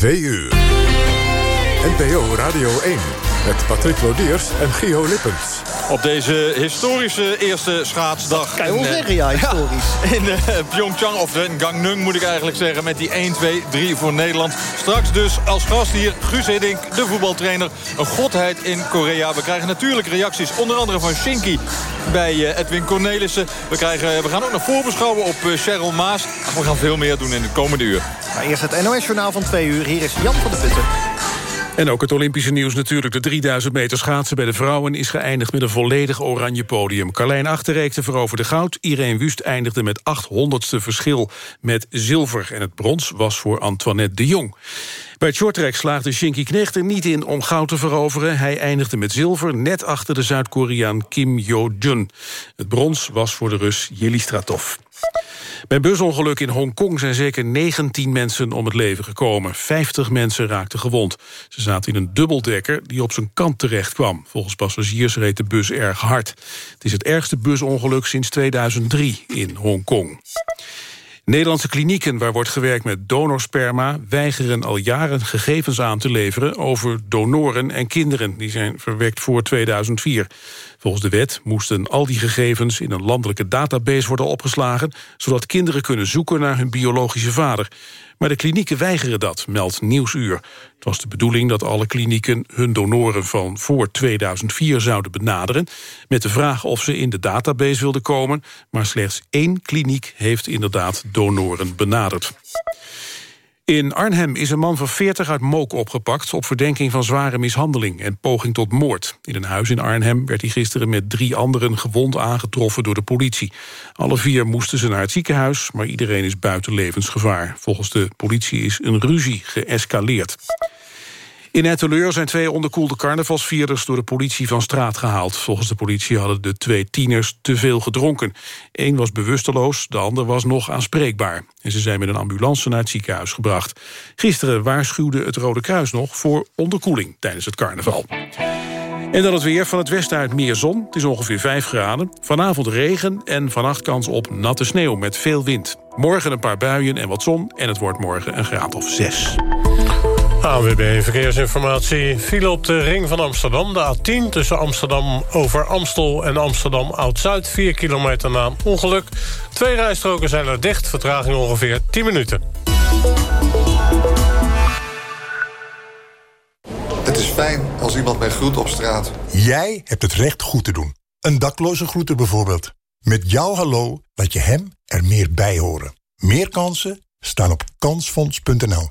2 uur. NPO Radio 1 met Patrick Lodiers en Gio Lippens. Op deze historische eerste schaatsdag. Kan je wel eh, zeggen, ja, historisch. In uh, Pyeongchang, of in Gangneung moet ik eigenlijk zeggen... met die 1, 2, 3 voor Nederland. Straks dus als gast hier Guus Hiddink, de voetbaltrainer. Een godheid in Korea. We krijgen natuurlijk reacties, onder andere van Shinky... bij uh, Edwin Cornelissen. We, krijgen, we gaan ook nog voorbeschouwen op uh, Cheryl Maas. We gaan veel meer doen in het komende uur. Maar eerst het NOS-journaal van 2 uur. Hier is Jan van der Putten. En ook het Olympische nieuws natuurlijk. De 3000 meter schaatsen bij de vrouwen is geëindigd met een volledig oranje podium. Carlijn Achterreekte veroverde goud. Irene Wust eindigde met 800ste verschil met zilver. En het brons was voor Antoinette de Jong. Bij het shorttrack slaagde Shinky Knecht er niet in om goud te veroveren. Hij eindigde met zilver, net achter de Zuid-Koreaan Kim Yo-jun. Het brons was voor de Rus Jeli Stratov. Bij busongeluk in Hongkong zijn zeker 19 mensen om het leven gekomen. 50 mensen raakten gewond. Ze zaten in een dubbeldekker die op zijn kant terecht kwam. Volgens passagiers reed de bus erg hard. Het is het ergste busongeluk sinds 2003 in Hongkong. Nederlandse klinieken waar wordt gewerkt met donorsperma... weigeren al jaren gegevens aan te leveren over donoren en kinderen. Die zijn verwekt voor 2004. Volgens de wet moesten al die gegevens in een landelijke database worden opgeslagen... zodat kinderen kunnen zoeken naar hun biologische vader. Maar de klinieken weigeren dat, meldt Nieuwsuur. Het was de bedoeling dat alle klinieken hun donoren van voor 2004 zouden benaderen... met de vraag of ze in de database wilden komen... maar slechts één kliniek heeft inderdaad donoren benaderd. In Arnhem is een man van 40 uit Mook opgepakt... op verdenking van zware mishandeling en poging tot moord. In een huis in Arnhem werd hij gisteren met drie anderen... gewond aangetroffen door de politie. Alle vier moesten ze naar het ziekenhuis... maar iedereen is buiten levensgevaar. Volgens de politie is een ruzie geëscaleerd. In Etteleur zijn twee onderkoelde carnavalsvierders door de politie van straat gehaald. Volgens de politie hadden de twee tieners te veel gedronken. Eén was bewusteloos, de ander was nog aanspreekbaar. En ze zijn met een ambulance naar het ziekenhuis gebracht. Gisteren waarschuwde het Rode Kruis nog voor onderkoeling tijdens het carnaval. En dan het weer van het westen uit meer zon. Het is ongeveer 5 graden. Vanavond regen en vannacht kans op natte sneeuw met veel wind. Morgen een paar buien en wat zon en het wordt morgen een graad of 6. AWB Verkeersinformatie. File op de ring van Amsterdam, de A10... tussen Amsterdam over Amstel en Amsterdam Oud-Zuid... 4 kilometer na een ongeluk. Twee rijstroken zijn er dicht, vertraging ongeveer 10 minuten. Het is fijn als iemand mij groet op straat. Jij hebt het recht goed te doen. Een dakloze groeten bijvoorbeeld. Met jouw hallo laat je hem er meer bij horen. Meer kansen staan op kansfonds.nl.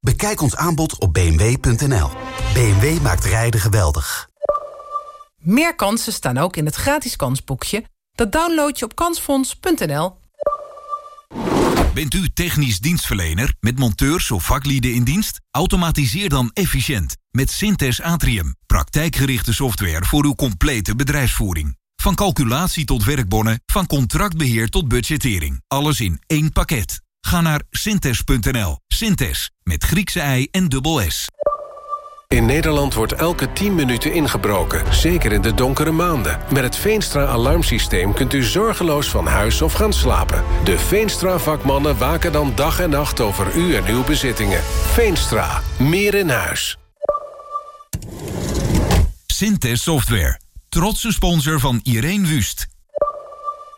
Bekijk ons aanbod op bmw.nl. BMW maakt rijden geweldig. Meer kansen staan ook in het gratis kansboekje. Dat download je op kansfonds.nl. Bent u technisch dienstverlener met monteurs of vaklieden in dienst? Automatiseer dan efficiënt met Synthes Atrium. Praktijkgerichte software voor uw complete bedrijfsvoering. Van calculatie tot werkbonnen, van contractbeheer tot budgettering. Alles in één pakket. Ga naar synthes.nl. Synthes, met Griekse ei en dubbel S. In Nederland wordt elke 10 minuten ingebroken, zeker in de donkere maanden. Met het Veenstra-alarmsysteem kunt u zorgeloos van huis of gaan slapen. De Veenstra-vakmannen waken dan dag en nacht over u en uw bezittingen. Veenstra, meer in huis. Synthes Software, trotse sponsor van Irene Wust.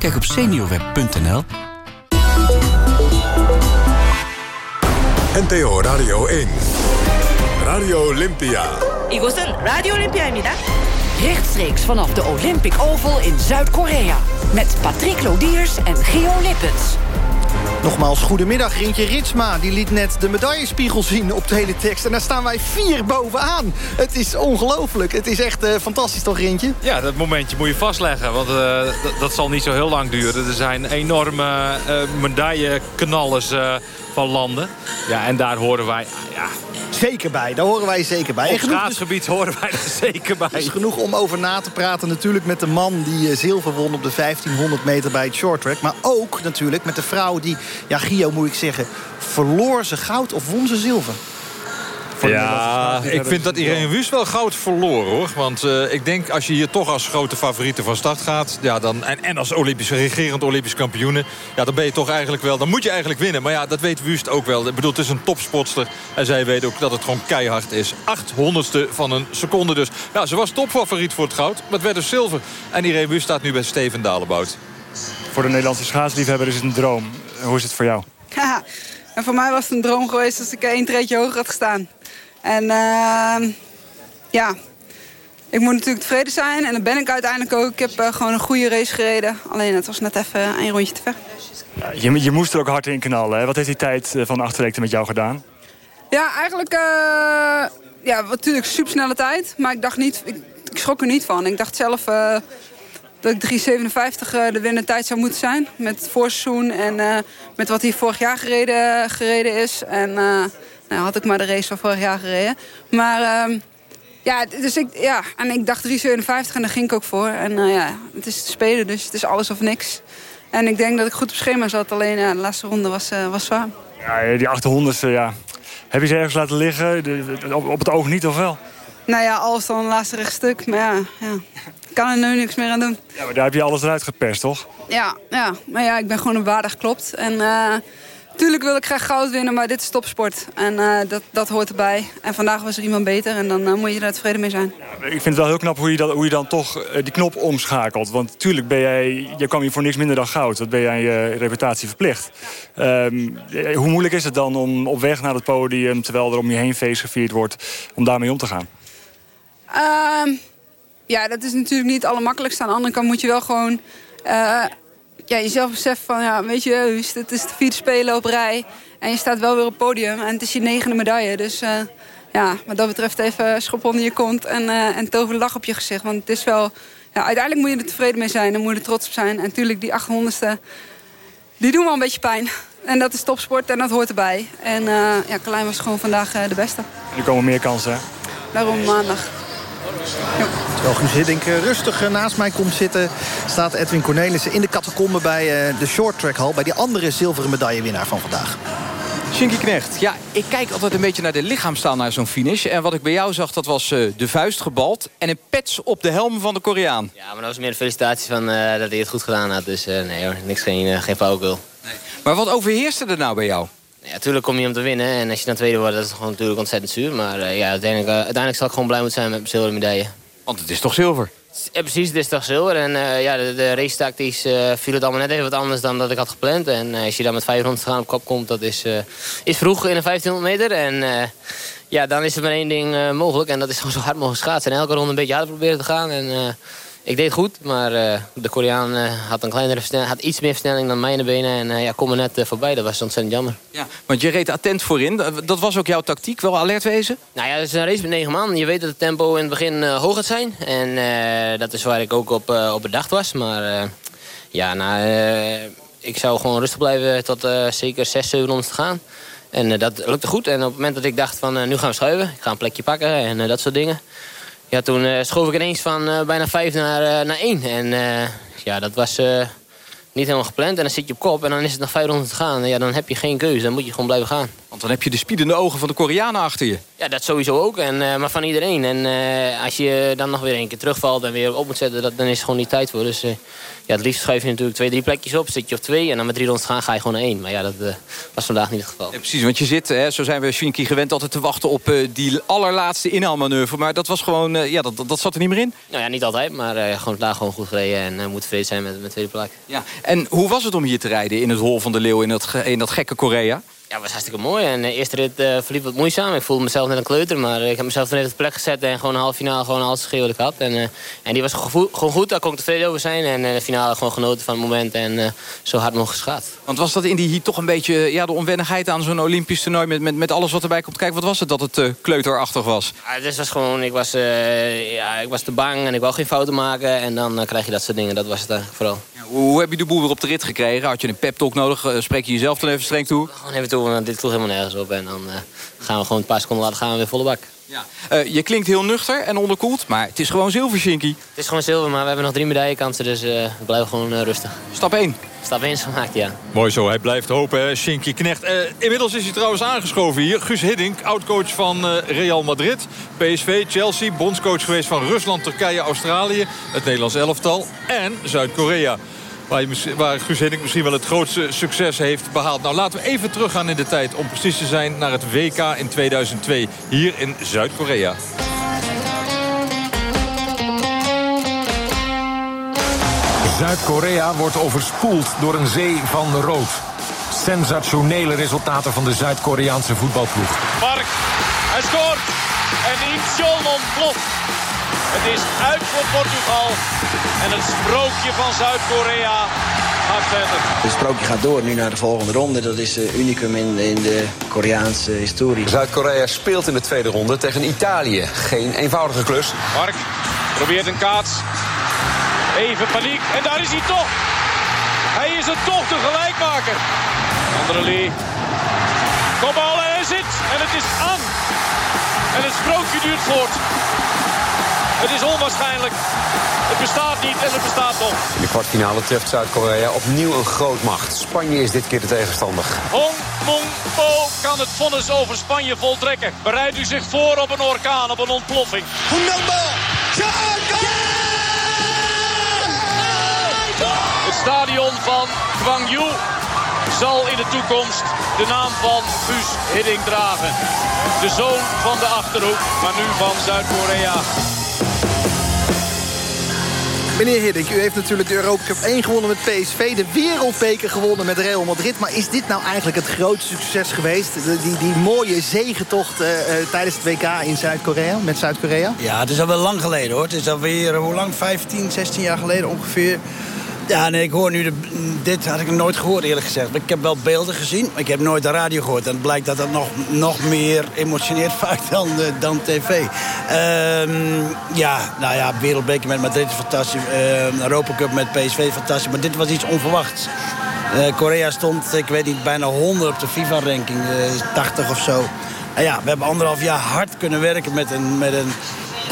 Kijk op seniorweb.nl. NTO Radio 1. Radio Olympia. 이곳은 라디오 올림피아입니다. Rechtstreeks vanaf de Olympic Oval in Zuid-Korea. Met Patrick Lodiers en Geo Lippens. Nogmaals, goedemiddag. Rintje Ritsma die liet net de medaillespiegel zien op teletext. En daar staan wij vier bovenaan. Het is ongelooflijk. Het is echt uh, fantastisch toch, Rintje? Ja, dat momentje moet je vastleggen. Want uh, dat zal niet zo heel lang duren. Er zijn enorme uh, medailleknallers van landen. Ja, en daar horen wij... Ja, Zeker bij, daar horen wij zeker bij. Op schaatsgebied horen wij er zeker bij. Is genoeg om over na te praten. Natuurlijk met de man die zilver won op de 1500 meter bij het shorttrack. Maar ook natuurlijk met de vrouw die, ja Gio moet ik zeggen... verloor ze goud of won ze zilver. Ja, ik vind dat Irene Wust wel goud verloren hoor. Want uh, ik denk als je hier toch als grote favoriete van start gaat... Ja, dan, en, en als Olympische, regerend Olympisch kampioene... Ja, dan ben je toch eigenlijk wel... Dan moet je eigenlijk winnen. Maar ja, dat weet Wust ook wel. Ik bedoel, het is een topspotster. En zij weet ook dat het gewoon keihard is. 800ste van een seconde dus. Ja, ze was topfavoriet voor het goud. Maar het werd dus zilver. En Irene Wust staat nu bij Steven Dalebout. Voor de Nederlandse schaatsliefhebber is het een droom. Hoe is het voor jou? Ja, en voor mij was het een droom geweest als ik één treetje hoger had gestaan. En uh, ja, ik moet natuurlijk tevreden zijn. En dat ben ik uiteindelijk ook. Ik heb uh, gewoon een goede race gereden. Alleen het was net even een rondje te ver. Ja, je, je, moest er ook hard in knallen. Hè? Wat heeft die tijd eh, van de met jou gedaan? Ja, eigenlijk... Uh, ja, natuurlijk supersnelle tijd. Maar ik dacht niet... Ik, ik, schrok er niet van. Ik dacht zelf dat ik 3,57 de winnende tijd zou moeten zijn. Met het voorseizoen en met wat hij vorig jaar gereden, gereden is. En nou, had ik maar de race van vorig jaar gereden. Maar uh, ja, dus ik, ja, en ik dacht 3,57 en daar ging ik ook voor. En uh, ja, het is te spelen, dus het is alles of niks. En ik denk dat ik goed op schema zat. Alleen ja, de laatste ronde was, uh, was zwaar. Ja, die 800ste, ja. Heb je ze ergens laten liggen? De, op, op, het oog niet, of wel? Nou ja, alles dan een laatste rechtstuk. Maar ja, ja, ik kan er nu niks meer aan doen. Ja, maar daar heb je alles eruit geperst, toch? Ja, ja. maar ja, ik ben gewoon een waardig klopt. En uh, Tuurlijk wil ik graag goud winnen, maar dit is topsport. En uh, dat, dat hoort erbij. En vandaag was er iemand beter en dan uh, moet je daar tevreden mee zijn. Ja, ik vind het wel heel knap hoe je, dat, hoe je dan toch uh, die knop omschakelt. Want tuurlijk ben jij, je kwam hier voor niks minder dan goud. Dat ben jij je reputatie verplicht. Um, hoe moeilijk is het dan om op weg naar het podium... terwijl er om je heen feest gevierd wordt, om daarmee om te gaan? Uh, ja, dat is natuurlijk niet het allermakkelijkste. Aan de andere kant moet je wel gewoon ja, jezelf beseft van, ja, weet je, het is de vierde spelen op rij. En je staat wel weer op het podium. En het is je negende medaille. Dus uh, ja, wat dat betreft even schop onder je kont en, uh, en tover lach op je gezicht. Want het is wel, ja, uiteindelijk moet je er tevreden mee zijn. En moet je er trots op zijn. En natuurlijk, die 800ste, die doen wel een beetje pijn. En dat is topsport en dat hoort erbij. En uh, ja, Carlijn was gewoon vandaag de beste. En er komen meer kansen, hè? Daarom maandag. Terwijl Guus Hiddink rustig naast mij komt zitten... staat Edwin Cornelissen in de catacombe bij de short track hall... bij die andere zilveren medaillewinnaar van vandaag. Shinky Knecht, ja, ik kijk altijd een beetje naar de lichaamstaal naar zo'n finish. En wat ik bij jou zag, dat was uh, de vuist gebald... en een pets op de helm van de Koreaan. Ja, maar dat was meer een felicitatie van uh, dat hij het goed gedaan had. Dus uh, nee hoor, niks, geen, geen. Nee. Maar wat overheerste er nou bij jou? Ja, natuurlijk kom je om te winnen. En als je dan tweede wordt, dat is gewoon natuurlijk ontzettend zuur. Maar ja, uiteindelijk, uiteindelijk zal ik gewoon blij moeten zijn met mijn zilveren medaille. Want het is toch zilver? Ja, precies, het is toch zilver. En uh, ja, de, de race tactisch viel het allemaal net even wat anders dan dat ik had gepland. En als je dan met 500 gaan op kop komt, dat is, is vroeg in een 1500 meter. En ja, dan is er maar één ding mogelijk. En dat is gewoon zo hard mogelijk schaatsen. En elke ronde een beetje harder proberen te gaan. En ik deed goed, maar uh, de Koreaan uh, had, een kleinere versnelling, had iets meer versnelling dan mijn benen. En uh, ja, kom er net voorbij, dat was ontzettend jammer. Ja, want je reed attent voorin. Dat was ook jouw tactiek, wel alert wezen? Nou ja, het is een race met negen man. Je weet dat het tempo in het begin hoog gaat zijn. En dat is waar ik ook op, op bedacht was. Maar ja, nou, ik zou gewoon rustig blijven tot zeker 6, 700 te gaan. En dat lukte goed. En op het moment dat ik dacht van nu gaan we schuiven. Ik ga een plekje pakken en dat soort dingen ja, toen uh, schoof ik ineens van uh, bijna vijf naar, uh, naar één. En ja, dat was niet helemaal gepland. En dan zit je op kop en dan is het nog 500 te gaan. Ja, dan heb je geen keuze, dan moet je gewoon blijven gaan. Want dan heb je de spiedende ogen van de Koreanen achter je. Ja, dat sowieso ook, en, maar van iedereen. En als je dan nog weer een keer terugvalt en weer op moet zetten... Dat, dan is er gewoon niet tijd voor. Dus ja, het liefst schuif je natuurlijk twee, drie plekjes op. Zit je op twee en dan met drie rondes gaan ga je gewoon naar één. Maar ja, dat was vandaag niet het geval. Ja, precies, want je zit, hè, zo zijn we Shinky gewend... altijd te wachten op die allerlaatste inhaalmanoeuvre. Maar dat was gewoon, ja, dat, dat zat er niet meer in? Nou ja, niet altijd, maar gewoon vandaag gewoon goed gereden. En moet tevreden zijn met, met tweede plek. Ja. En hoe was het om hier te rijden in het Hol van de Leeuw in dat, in dat gekke Korea? Ja, was hartstikke mooi. En de eerste rit uh, verliep wat moeizaam. Ik voelde mezelf net een kleuter. Maar ik heb mezelf even op de plek gezet. En gewoon een halve finale gewoon alles gegeven wat ik had. En, uh, en die was gewoon goed. Daar kon ik tevreden over zijn. En uh, de finale gewoon genoten van het moment. En zo hard mogelijk geschaad. Want was dat in die heat toch een beetje ja, de onwennigheid aan zo'n Olympisch toernooi... Met, met, met alles wat erbij komt kijken? Wat was het dat het kleuterachtig was? Ja, dus was gewoon... Ik was, ja, ik was te bang en ik wou geen fouten maken. En dan krijg je dat soort dingen. Dat was het eigenlijk vooral. Hoe heb je de boel weer op de rit gekregen? Had je een pep talk nodig? Spreek je jezelf dan even streng toe? Gewoon even toe, want dit klopt helemaal nergens op. En dan uh, gaan we gewoon een paar seconden later gaan we weer volle bak. Ja. Uh, je klinkt heel nuchter en onderkoeld, maar het is gewoon zilver, Shinky. Het is gewoon zilver, maar we hebben nog drie medaillekansen, dus uh, we blijven gewoon rustig. Stap 1. Stap 1 is gemaakt, ja. Mooi zo, hij blijft hopen, hè, Shinky Knecht. inmiddels is hij trouwens aangeschoven hier. Guus Hiddink, oud-coach van Real Madrid, PSV, Chelsea... bondscoach geweest van Rusland, Turkije, Australië... het Nederlands elftal en Zuid-Korea waar, je, waar Guus Hiddink misschien wel het grootste succes heeft behaald. Nou, laten we even teruggaan in de tijd om precies te zijn naar het WK in 2002. Hier in Zuid-Korea. Zuid-Korea wordt overspoeld door een zee van rood. Sensationele resultaten van de Zuid-Koreaanse voetbalploeg. Park, hij scoort. En Incheon ontploft. Het is uit voor Portugal. En het sprookje van Zuid-Korea gaat verder. Het sprookje gaat door nu naar de volgende ronde. Dat is uh, unicum in, in de Koreaanse historie. Zuid-Korea speelt in de tweede ronde tegen Italië. Geen eenvoudige klus. Mark probeert een kaats. Even paniek. En daar is hij toch. Hij is het toch de gelijkmaker. Kopbal en hij zit. En het is aan. En het sprookje duurt voort. Het is onwaarschijnlijk. Het bestaat niet en het bestaat nog. In de kwartfinale treft Zuid-Korea opnieuw een grootmacht. Spanje is dit keer de tegenstander. Hong Mong Po kan het vonnis over Spanje voltrekken. Bereidt u zich voor op een orkaan, op een ontploffing. Het stadion van Gwangju zal in de toekomst de naam van Guus Hiddink dragen. De zoon van de Achterhoek, maar nu van Zuid-Korea. Meneer Hiddink, u heeft natuurlijk de Europa Cup 1 gewonnen met PSV. De wereldbeker gewonnen met Real Madrid. Maar is dit nou eigenlijk het grootste succes geweest? die, die mooie zegentocht uh, tijdens het WK in Zuid-Korea, met Zuid-Korea? Ja, het is al wel lang geleden hoor. Het is alweer, hoe lang? 15, 16 jaar geleden ongeveer. Ja, nee, ik hoor nu... Dit had ik nooit gehoord, eerlijk gezegd. Ik heb wel beelden gezien, maar ik heb nooit de radio gehoord. En het blijkt dat dat nog, nog meer emotioneert vaak dan, uh, dan tv. Um, ja, nou ja, wereldbeker met Madrid is fantastisch. Uh, Europa Cup met PSV fantastisch. Maar dit was iets onverwachts. Uh, Korea stond, ik weet niet, bijna 100 op de FIFA-ranking. 80 of zo. En ja, we hebben anderhalf jaar hard kunnen werken met een... Met een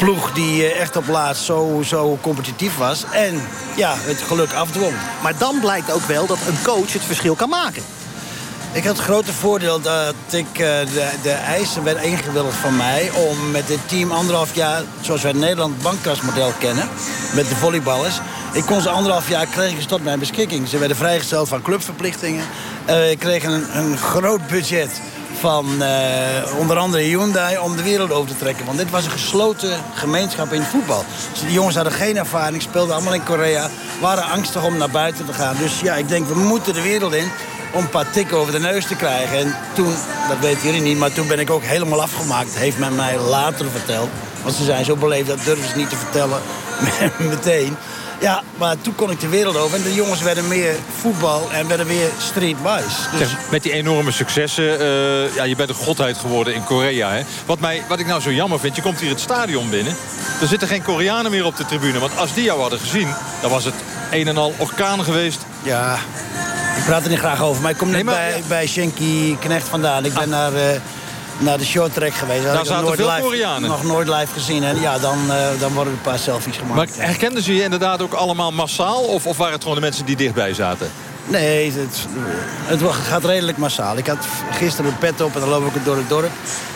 ploeg die eh, echt op laatst zo, zo competitief was. En ja, het geluk afdwong. Maar dan blijkt ook wel dat een coach het verschil kan maken. Ik had het grote voordeel dat ik uh, de, de eisen werden ingewilligd van mij... om met dit team anderhalf jaar, zoals wij het Nederland bankkastmodel kennen... met de volleyballers... Ik kon ze anderhalf jaar kregen ze tot mijn beschikking. Ze werden vrijgesteld van clubverplichtingen. Uh, ik kreeg een, een groot budget van uh, onder andere Hyundai om de wereld over te trekken. Want dit was een gesloten gemeenschap in voetbal. Dus die jongens hadden geen ervaring, speelden allemaal in Korea... waren angstig om naar buiten te gaan. Dus ja, ik denk, we moeten de wereld in om een paar tikken over de neus te krijgen. En toen, dat weten jullie niet, maar toen ben ik ook helemaal afgemaakt. Heeft men mij later verteld. Want ze zijn zo beleefd, dat durven ze niet te vertellen meteen. Ja, maar toen kon ik de wereld over. En de jongens werden meer voetbal en werden weer streetwise. Dus... met die enorme successen, uh, ja, je bent een godheid geworden in Korea. Hè? Wat, mij, wat ik nou zo jammer vind, je komt hier het stadion binnen. Er zitten geen Koreanen meer op de tribune. Want als die jou hadden gezien, dan was het een en al orkaan geweest. Ja, ik praat er niet graag over. Maar ik kom net bij, bij Shenky Knecht vandaan. Ik ben ah. naar... Uh, naar de short track geweest. Daar zaten nooit veel live, Koreanen. Nog nooit live gezien. En ja, dan, uh, dan worden er een paar selfies gemaakt. Maar herkenden ze je inderdaad ook allemaal massaal? Of, of waren het gewoon de mensen die dichtbij zaten? Nee, het, het gaat redelijk massaal. Ik had gisteren een pet op en dan loop ik door het dorp.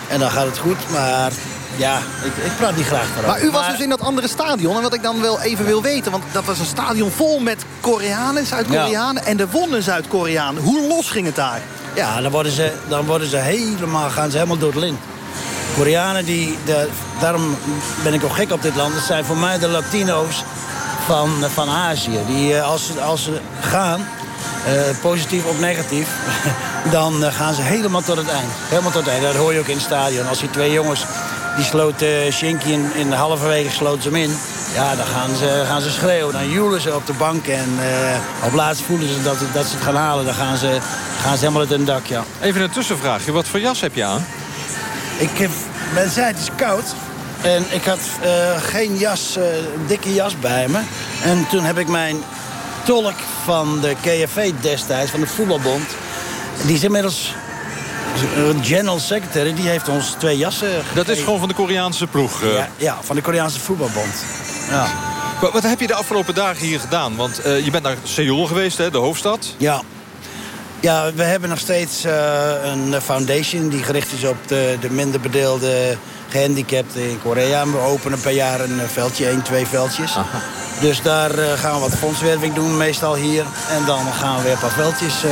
En dan gaat het goed, maar ja, ik, ik praat niet graag daarover. Maar u was dus in dat andere stadion. En wat ik dan wel even wil weten... want dat was een stadion vol met Koreanen, Zuid-Koreanen... en de wonnen Zuid-Koreanen. Hoe los ging het daar? Ja, dan worden ze, dan worden ze helemaal, gaan ze helemaal door het lint. Koreanen, die, de, daarom ben ik ook gek op dit land. Dat zijn voor mij de Latino's van, van Azië. Die, eh, als, als ze gaan, eh, positief of negatief... dan eh, gaan ze helemaal tot het eind. Helemaal tot het eind. Dat hoor je ook in het stadion. Als die twee jongens, die sloten Shinky in, in de halverwege sloten ze hem in... Ja, dan gaan ze, gaan ze schreeuwen. Dan joelen ze op de bank. En op laatst voelen ze dat, dat ze het gaan halen. Dan gaan ze, gaan ze helemaal uit hun dak, ja. Even een tussenvraagje. Wat voor jas heb je aan? Ik heb, men zei het is koud. En ik had uh, geen jas, uh, een dikke jas bij me. En toen heb ik mijn tolk van de KFV destijds, van de voetbalbond... die is inmiddels general secretary, die heeft ons twee jassen gegeven. Dat is gewoon van de Koreaanse ploeg? Uh... Ja, ja, van de Koreaanse voetbalbond. Ja. Wat, wat, heb je de afgelopen dagen hier gedaan? Want je bent naar Seoul geweest, hè, de hoofdstad. Ja. Ja, we hebben nog steeds een foundation die gericht is op de, de minder bedeelde gehandicapt in Korea. We openen per jaar een eh, veldje, één, twee veldjes. Dus daar eh, gaan we wat fondswerving doen, meestal hier. En dan gaan we weer een paar veldjes eh,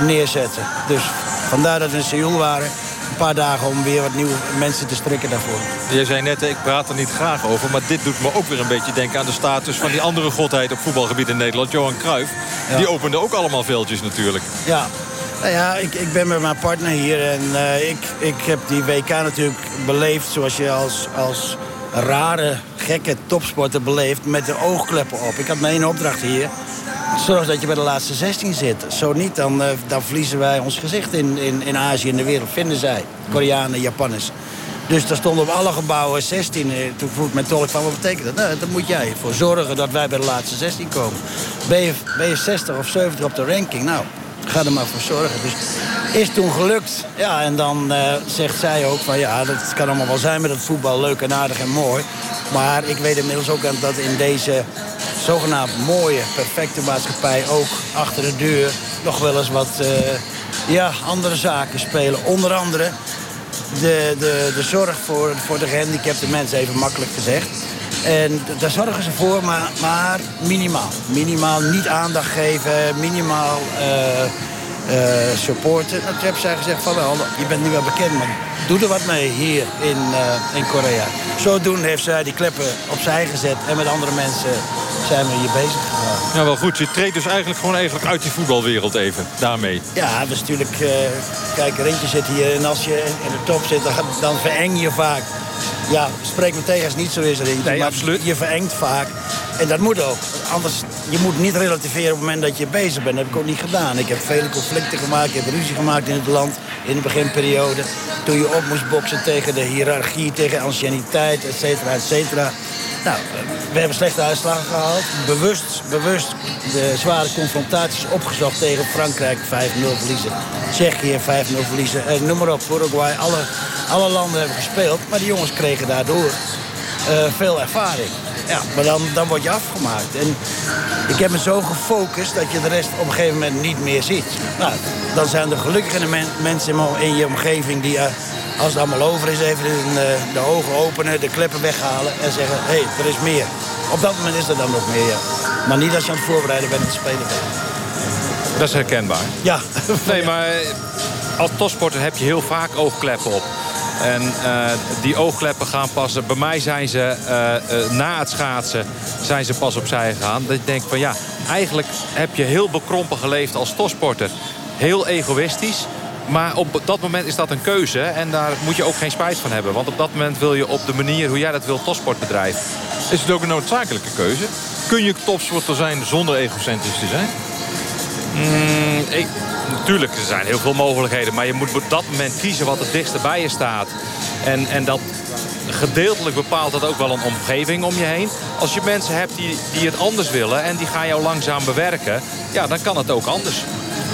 neerzetten. Dus vandaar dat we in Seoul waren. Een paar dagen om weer wat nieuwe mensen te strikken daarvoor. Jij zei net, ik praat er niet graag over. Maar dit doet me ook weer een beetje denken aan de status van die andere godheid op voetbalgebied in Nederland. Johan Cruijff. Die opende ook allemaal veldjes natuurlijk. Ja, nou ja, ik, ik ben met mijn partner hier en uh, ik, ik heb die WK natuurlijk beleefd... zoals je als, als rare, gekke topsporter beleeft met de oogkleppen op. Ik had mijn één opdracht hier. Zorg dat je bij de laatste 16 zit. Zo niet, dan, uh, dan verliezen wij ons gezicht in, in, in Azië en de wereld. Vinden zij, Koreanen, Japanners. Dus daar stonden op alle gebouwen 16. Eh, toen vroeg mijn tolk van, wat betekent dat? Nou, dat moet jij voor zorgen dat wij bij de laatste 16 komen. Ben je, ben je 60 of 70 op de ranking? Nou, ga er maar voor zorgen. Dus is toen gelukt. Ja, en dan uh, zegt zij ook van ja, dat kan allemaal wel zijn met het voetbal. Leuk en aardig en mooi. Maar ik weet inmiddels ook dat in deze zogenaamd mooie, perfecte maatschappij... ook achter de deur nog wel eens wat uh, ja, andere zaken spelen. Onder andere de, de, de zorg voor, voor de gehandicapte mensen, even makkelijk gezegd. En daar zorgen ze voor, maar, maar minimaal. Minimaal niet aandacht geven, minimaal uh, uh, supporten. Nou, hebben zij gezegd van wel, je bent nu wel bekend, maar doe er wat mee hier in, uh, in Korea. Zodoende heeft zij die kleppen opzij gezet en met andere mensen zijn we hier bezig gegaan. Ja, wel goed. Je treedt dus eigenlijk gewoon eigenlijk uit die voetbalwereld even, daarmee. Ja, dat is natuurlijk... Uh, kijk, Rintje zit hier en als je in de top zit, dan, dan vereng je vaak. Ja, spreek me tegen als het niet zo is, Rintje. Nee, absoluut. Je verengt vaak. En dat moet ook. Anders, je moet niet relativeren op het moment dat je bezig bent. Dat heb ik ook niet gedaan. Ik heb vele conflicten gemaakt. Ik heb ruzie gemaakt in het land in de beginperiode. Toen je op moest boksen tegen de hiërarchie, tegen anciëniteit, et cetera, et cetera. Nou, we hebben slechte uitslagen gehaald. Bewust, bewust de zware confrontaties opgezocht tegen Frankrijk 5-0 verliezen. Tsjechië 5-0 verliezen. Eh, noem maar op, Uruguay. Alle, alle landen hebben gespeeld. Maar die jongens kregen daardoor uh, veel ervaring. Ja, maar dan, dan word je afgemaakt. En ik heb me zo gefocust dat je de rest op een gegeven moment niet meer ziet. Nou, dan zijn er gelukkige men, mensen in je omgeving die... Uh, als het allemaal over is, even de, de ogen openen, de kleppen weghalen en zeggen, hé, hey, er is meer. Op dat moment is er dan nog meer, ja. Maar niet als je aan het voorbereiden bent en het spelen bent. Dat is herkenbaar. Ja. Nee, maar als topsporter heb je heel vaak oogkleppen op. En uh, die oogkleppen gaan passen. Bij mij zijn ze uh, uh, na het schaatsen zijn ze pas opzij gegaan. Dat ik denk van ja, eigenlijk heb je heel bekrompen geleefd als topsporter. Heel egoïstisch. Maar op dat moment is dat een keuze. En daar moet je ook geen spijt van hebben. Want op dat moment wil je op de manier hoe jij dat wil topsport bedrijven. Is het ook een noodzakelijke keuze? Kun je topsporter zijn zonder egocentrisch te zijn? Mm, ik, natuurlijk, er zijn heel veel mogelijkheden. Maar je moet op dat moment kiezen wat het dichtst bij je staat. En, en dat gedeeltelijk bepaalt dat ook wel een omgeving om je heen. Als je mensen hebt die, die het anders willen en die gaan jou langzaam bewerken... ja, dan kan het ook anders.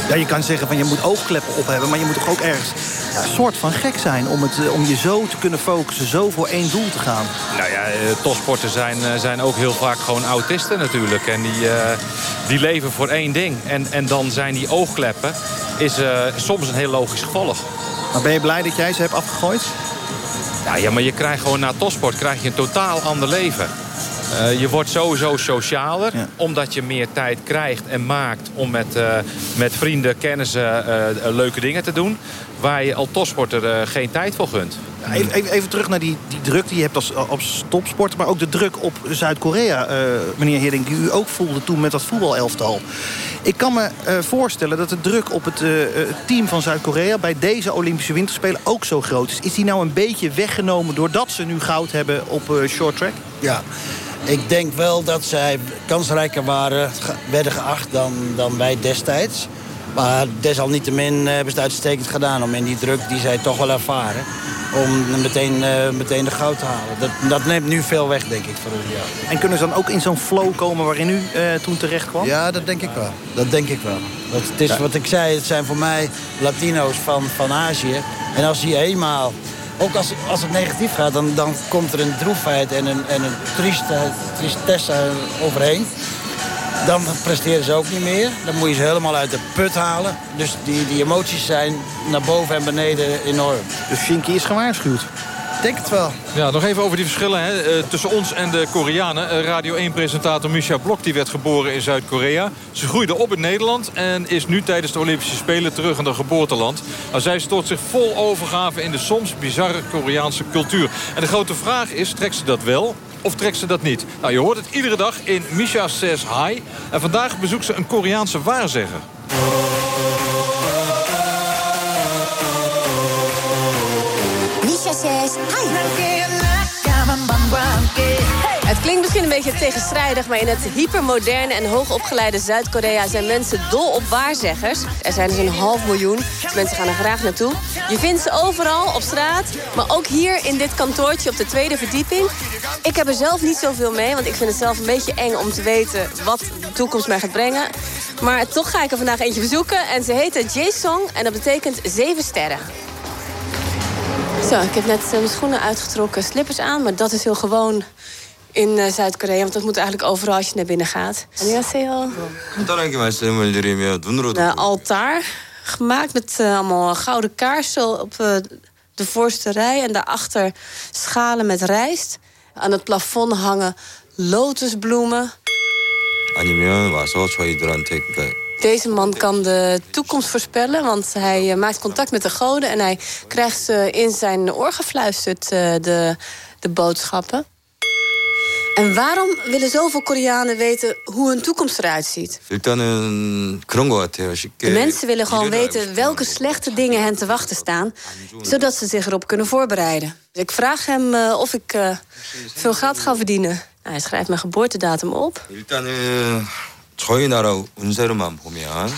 Ja, je kan zeggen van je moet oogkleppen op hebben... maar je moet toch ook ergens ja, een soort van gek zijn... Om, het, om je zo te kunnen focussen, zo voor één doel te gaan. Nou ja, topsporters zijn, zijn ook heel vaak gewoon autisten natuurlijk. En die, uh, die leven voor één ding. En, en dan zijn die oogkleppen is uh, soms een heel logisch gevolg. Maar ben je blij dat jij ze hebt afgegooid? Ja, ja, maar je krijgt gewoon na topsport krijg je een totaal ander leven. Uh, je wordt sowieso socialer, ja. omdat je meer tijd krijgt en maakt... om met, uh, met vrienden, kennissen uh, leuke dingen te doen... waar je als topsporter geen tijd voor gunt. Even, even, terug naar die, die druk die je hebt als, als topsporter... maar ook de druk op Zuid-Korea, eh, meneer Hiddink... die u ook voelde toen met dat voetbalelftal. Ik kan me eh, voorstellen dat de druk op het eh, team van Zuid-Korea... bij deze Olympische Winterspelen ook zo groot is. Is die nou een beetje weggenomen doordat ze nu goud hebben op short track? Ja, ik denk wel dat zij kansrijker waren, werden geacht dan, dan wij destijds. Maar desalniettemin eh, hebben ze het uitstekend gedaan om in die druk die zij toch wel ervaren... om meteen, eh, meteen de goud te halen. Dat, dat neemt nu veel weg, denk ik, voor hun. Ja. En kunnen ze dan ook in zo'n flow komen waarin u eh, toen terecht kwam? Ja, dat denk ik wel. Dat denk ik wel. Dat, het is wat ik zei, het zijn voor mij Latino's van, van Azië. En als die eenmaal, ook als, als het negatief gaat... dan, dan komt er een droefheid en een, en een trieste, tristesse overheen. Dan presteren ze ook niet meer. Dan moet je ze helemaal uit de put halen. Dus die, die emoties zijn naar boven en beneden enorm. Dus Shinky is gewaarschuwd? Denk het wel. Ja, nog even over die verschillen hè, eh, tussen ons en de Koreanen. Eh, Radio 1-presentator Misha Blok die werd geboren in Zuid-Korea. Ze groeide op in Nederland en is nu tijdens de Olympische Spelen terug in haar geboorteland. Maar zij stort zich vol overgave in de soms bizarre Koreaanse cultuur. En de grote vraag is, trekt ze dat wel of trekt ze dat niet? Nou, je hoort het iedere dag in Misha Says Hi. En vandaag bezoekt ze een Koreaanse waarzegger. Het klinkt misschien een beetje tegenstrijdig... maar in het hypermoderne en hoogopgeleide Zuid-Korea... zijn mensen dol op waarzeggers. Er zijn dus een half miljoen, dus mensen gaan er graag naartoe. Je vindt ze overal, op straat, maar ook hier in dit kantoortje... op de tweede verdieping. Ik heb er zelf niet zoveel mee, want ik vind het zelf een beetje eng... om te weten wat de toekomst mij gaat brengen. Maar toch ga ik er vandaag eentje bezoeken. En ze heet J-Song en dat betekent zeven sterren. Zo, ik heb net eh, mijn schoenen uitgetrokken, slippers aan... maar dat is heel gewoon in eh, Zuid-Korea. Want dat moet eigenlijk overal als je naar binnen gaat. Annyeonghaseyo. 간단하게 말씀을 드리면 눈으로 Een altaar gemaakt met eh, allemaal gouden kaarsen op eh, de voorste rij. En daarachter schalen met rijst. Aan het plafond hangen lotusbloemen. 아니면 와서 저희들한테 그러니까 deze man kan de toekomst voorspellen, want hij eh, maakt contact met de goden... en hij krijgt in zijn oor gefluisterd, eh, de, de boodschappen. En waarom willen zoveel Koreanen weten hoe hun toekomst eruit ziet? De mensen willen gewoon weten welke slechte dingen hen te wachten staan... zodat ze zich erop kunnen voorbereiden. Dus ik vraag hem eh, of ik veel geld ga verdienen. hij schrijft mijn geboortedatum op. 일단은 저희 나라 운세로만 보면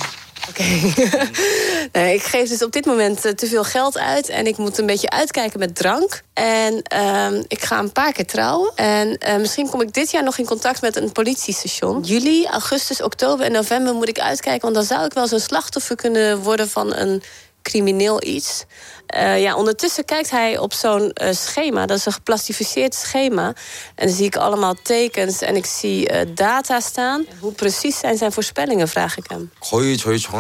Nee, ik geef dus op dit moment eh, te veel geld uit. En ik moet een beetje uitkijken met drank. En ehm, ik ga een paar keer trouwen. En eh, misschien kom ik dit jaar nog in contact met een politiestation. Juli, augustus, oktober en november moet ik uitkijken. Want dan zou ik wel zo'n slachtoffer kunnen worden van een crimineel iets. Eh, ja, ondertussen kijkt hij op zo'n eh, schema. Dat is een geplastificeerd schema. En dan zie ik allemaal tekens en ik zie eh, data staan. Hoe precies zijn zijn voorspellingen, vraag ik hem.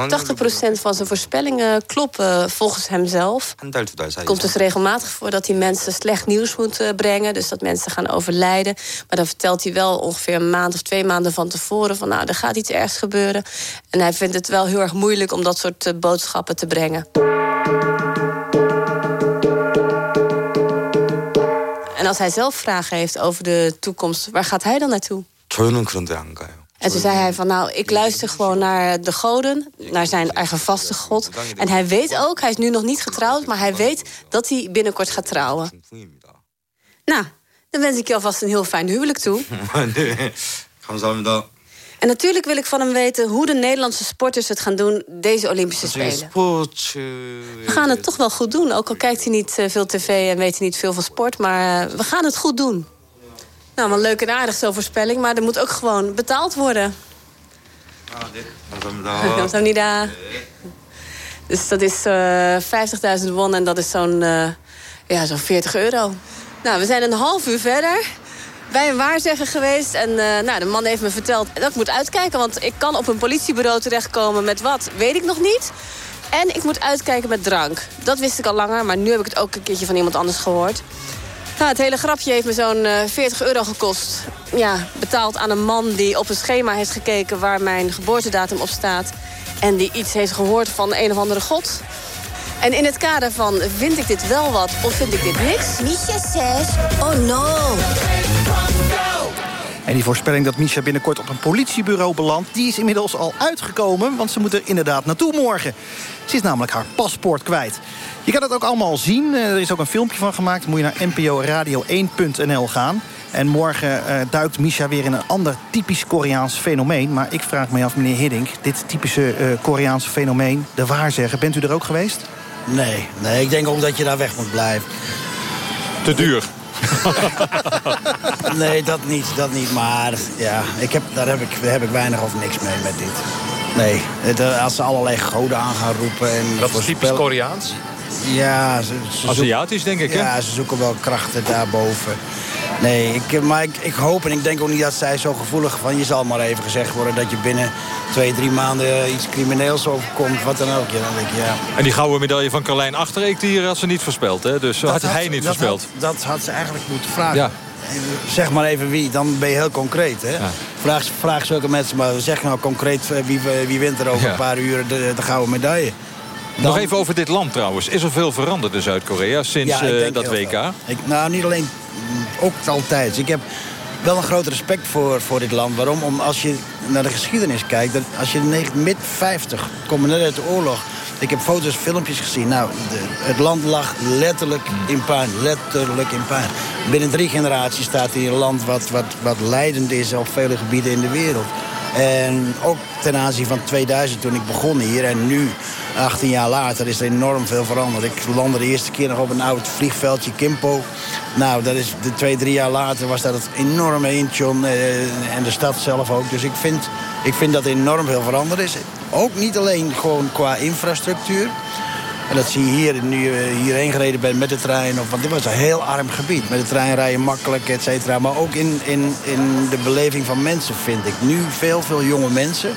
80% van zijn voorspellingen kloppen volgens hemzelf. Het komt dus regelmatig voor dat hij mensen slecht nieuws moet brengen. Dus dat mensen gaan overlijden. Maar dan vertelt hij wel ongeveer een maand of twee maanden van tevoren... van nou, er gaat iets ergs gebeuren. En hij vindt het wel heel erg moeilijk om dat soort boodschappen te brengen. als hij zelf vragen heeft over de toekomst... waar gaat hij dan naartoe? 저희는 그런 데 안 가요. En toen zei hij van, nou, ik luister gewoon naar de goden. Naar zijn eigen vaste god. En hij weet ook, hij is nu nog niet getrouwd... maar hij weet dat hij binnenkort gaat trouwen. Nou, dan wens ik je alvast een heel fijn huwelijk toe. 네, 감사합니다. En natuurlijk wil ik van hem weten hoe de Nederlandse sporters het gaan doen deze Olympische Spelen. We gaan het toch wel goed doen. Ook al kijkt hij niet eh, veel tv en weet hij niet veel van sport. Maar eh, we gaan het goed doen. Nou, wel leuk en aardig zo'n voorspelling. Maar er moet ook gewoon betaald worden. Ah, Dus dat is eh, 50.000 won en dat is zo'n ja, zo'n 40 euro. Nou, we zijn een half uur verder bij een waarzegger geweest. En eh, nou, de man heeft me verteld dat ik moet uitkijken... want ik kan op een politiebureau terechtkomen met wat, weet ik nog niet. En ik moet uitkijken met drank. Dat wist ik al langer, maar nu heb ik het ook een keertje van iemand anders gehoord. Nou, het hele grapje heeft me zo'n eh, 40 euro gekost. Ja, betaald aan een man die op een schema heeft gekeken... waar mijn geboortedatum op staat. En die iets heeft gehoord van een of andere god. En in het kader van vind ik dit wel wat of vind ik dit niks? Misha says, oh no. En die voorspelling dat Misha binnenkort op een politiebureau belandt... die is inmiddels al uitgekomen, want ze moet er inderdaad naartoe morgen. Ze is namelijk haar paspoort kwijt. Je kan het ook allemaal zien. Eh, Er is ook een filmpje van gemaakt. Moet je naar nporadio1.nl gaan. En morgen eh, duikt Misha weer in een ander typisch Koreaans fenomeen. Maar ik vraag me af, meneer Hiddink... dit typische eh, Koreaanse fenomeen, de waarzegger... bent u er ook geweest? Nee, nee, ik denk ook dat je daar weg moet blijven. Te duur. nee, dat niet, dat niet. Maar ja, ik heb, daar, heb ik, daar heb ik weinig of niks mee met dit. Nee, het, eh, als ze allerlei goden aan gaan roepen... En Dat is typisch Koreaans. Ja, ze, ze zoeken- Aziatisch, denk ik, hè? Ja, ze zoeken wel krachten daarboven. Nee, ik, maar ik, ik hoop en ik denk ook niet dat zij zo gevoelig van... je zal maar even gezegd worden dat je binnen twee, drie maanden iets crimineels overkomt. Wat dan ook. Ja, dan denk ik, ja. En die gouden medaille van Carlijn Achterreek, die had ze niet voorspeld. Hè? Dus had, hij niet dat voorspeld. had- dat had ze eigenlijk moeten vragen. Ja. Zeg maar even wie, dan ben je heel concreet. Hè? Vraag, vraag zulke mensen, maar zeg nou concreet eh, wie, wie wint er over Ja. een paar uur de, de gouden medaille. Nog even over dit land trouwens. Is er veel veranderd in Zuid-Korea sinds Ja, eh, dat WK? Ik, nou, niet alleen, mm, ook altijd. Ik heb wel een groot respect voor, voor dit land. Waarom? Om als je naar de geschiedenis kijkt, dat als je in mid 50, komen net uit de oorlog. Ik heb foto's, filmpjes gezien. Nou, de- het land lag letterlijk in puin. Letterlijk in puin. Binnen drie generaties staat hier een land wat, wat, wat leidend is op vele gebieden in de wereld. En ook ten aanzien van 2000 toen ik begon hier en nu, 18 jaar later, is er enorm veel veranderd. Ik landde de eerste keer nog op een oud vliegveldje, Kimpo. Nou, dat is de twee, drie jaar later was dat het enorme Incheon eh, en de stad zelf ook. Dus ik vind, ik vind dat er enorm veel veranderd is. Ook niet alleen gewoon qua infrastructuur. En dat zie je hier, nu je hierheen gereden bent met de trein. Of, want dit was een heel arm gebied. Met de trein rijden makkelijk, et cetera. Maar ook in, in, in de beleving van mensen vind ik. Nu veel, veel jonge mensen.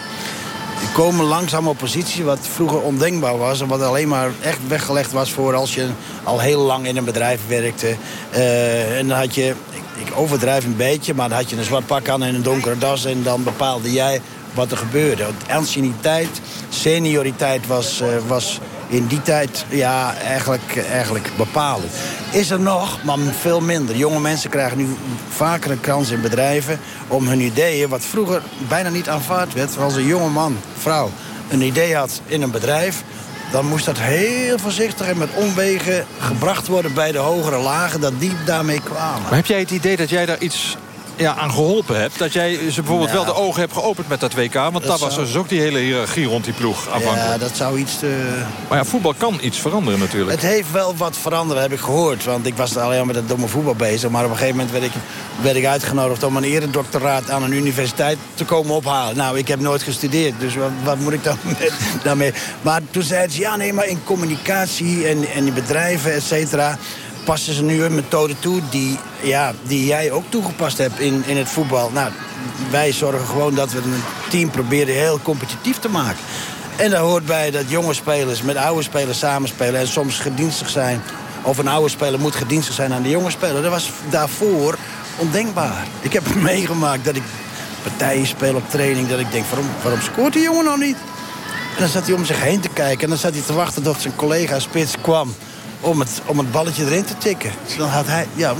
Die komen langzaam op positie wat vroeger ondenkbaar was. En wat alleen maar echt weggelegd was voor als je al heel lang in een bedrijf werkte. Eh, en dan had je, ik, overdrijf een beetje, maar dan had je een zwart pak aan en een donkere das. En dan bepaalde jij wat er gebeurde. Want Anciëniteit, senioriteit was, eh, was in die tijd ja, eigenlijk, eigenlijk bepalend. Is er nog, maar veel minder. Jonge mensen krijgen nu vaker een kans in bedrijven om hun ideeën, wat vroeger bijna niet aanvaard werd, als een jonge man, vrouw, een idee had in een bedrijf. Dan moest dat heel voorzichtig en met omwegen gebracht worden bij de hogere lagen, dat die daarmee kwamen. Maar heb jij het idee dat jij daar iets ja, aan geholpen hebt? Dat jij ze bijvoorbeeld Nou. wel de ogen hebt geopend met dat WK? Want Dat daar was zou- dus ook die hele hiërarchie rond die ploeg aanvankelijk. Ja, dat zou iets te... Maar ja, voetbal kan iets veranderen natuurlijk. Het heeft wel wat veranderd, heb ik gehoord. Want ik was alleen maar met het domme voetbal bezig. Maar op een gegeven moment werd ik, werd ik uitgenodigd... om een eredoctoraat aan een universiteit te komen ophalen. Nou, ik heb nooit gestudeerd, dus wat, wat moet ik dan met, daarmee? Maar toen zeiden ze, ja nee, maar in communicatie en, en in bedrijven, et cetera... passen ze nu een methode toe die, ja, die jij ook toegepast hebt in, in het voetbal. Nou, wij zorgen gewoon dat we een team proberen heel competitief te maken. En daar hoort bij dat jonge spelers met oude spelers samenspelen... en soms gedienstig zijn. Of een oude speler moet gedienstig zijn aan de jonge speler. Dat was daarvoor ondenkbaar. Ik heb meegemaakt dat ik partijen speel op training... dat ik denk, waarom, waarom scoort die jongen nou niet? En dan zat hij om zich heen te kijken... en dan zat hij te wachten tot zijn collega Spits kwam... om het, om het balletje erin te tikken. Dan had hij, ja,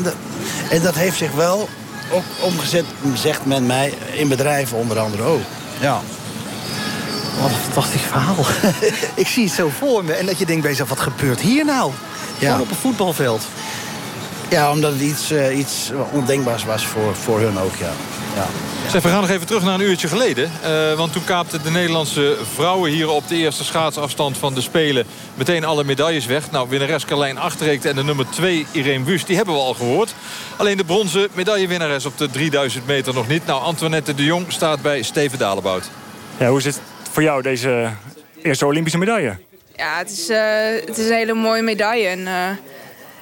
en dat heeft zich wel ook omgezet, zegt men mij... in bedrijven onder andere ook. Ja. Wat een fantastisch verhaal. ik zie het zo voor me. En dat je denkt bij jezelf, wat gebeurt hier nou? Ja. Gewoon op een voetbalveld. Ja, omdat het iets, eh, iets ondenkbaars was voor, voor hun ook, ja. Ja. Zeg, we gaan nog even terug naar een uurtje geleden. Eh, want toen kaapten de Nederlandse vrouwen hier op de eerste schaatsafstand van de Spelen... meteen alle medailles weg. Nou, winnares Carlijn Achterreekt en de nummer 2 Irene Wust, die hebben we al gehoord. Alleen de bronzen medaillewinnares op de 3000 meter nog niet. Nou, Antoinette de Jong staat bij Steven Dalebout. Ja, hoe is het voor jou, deze eerste Olympische medaille? Ja, het is, eh, het is een hele mooie medaille. En, eh,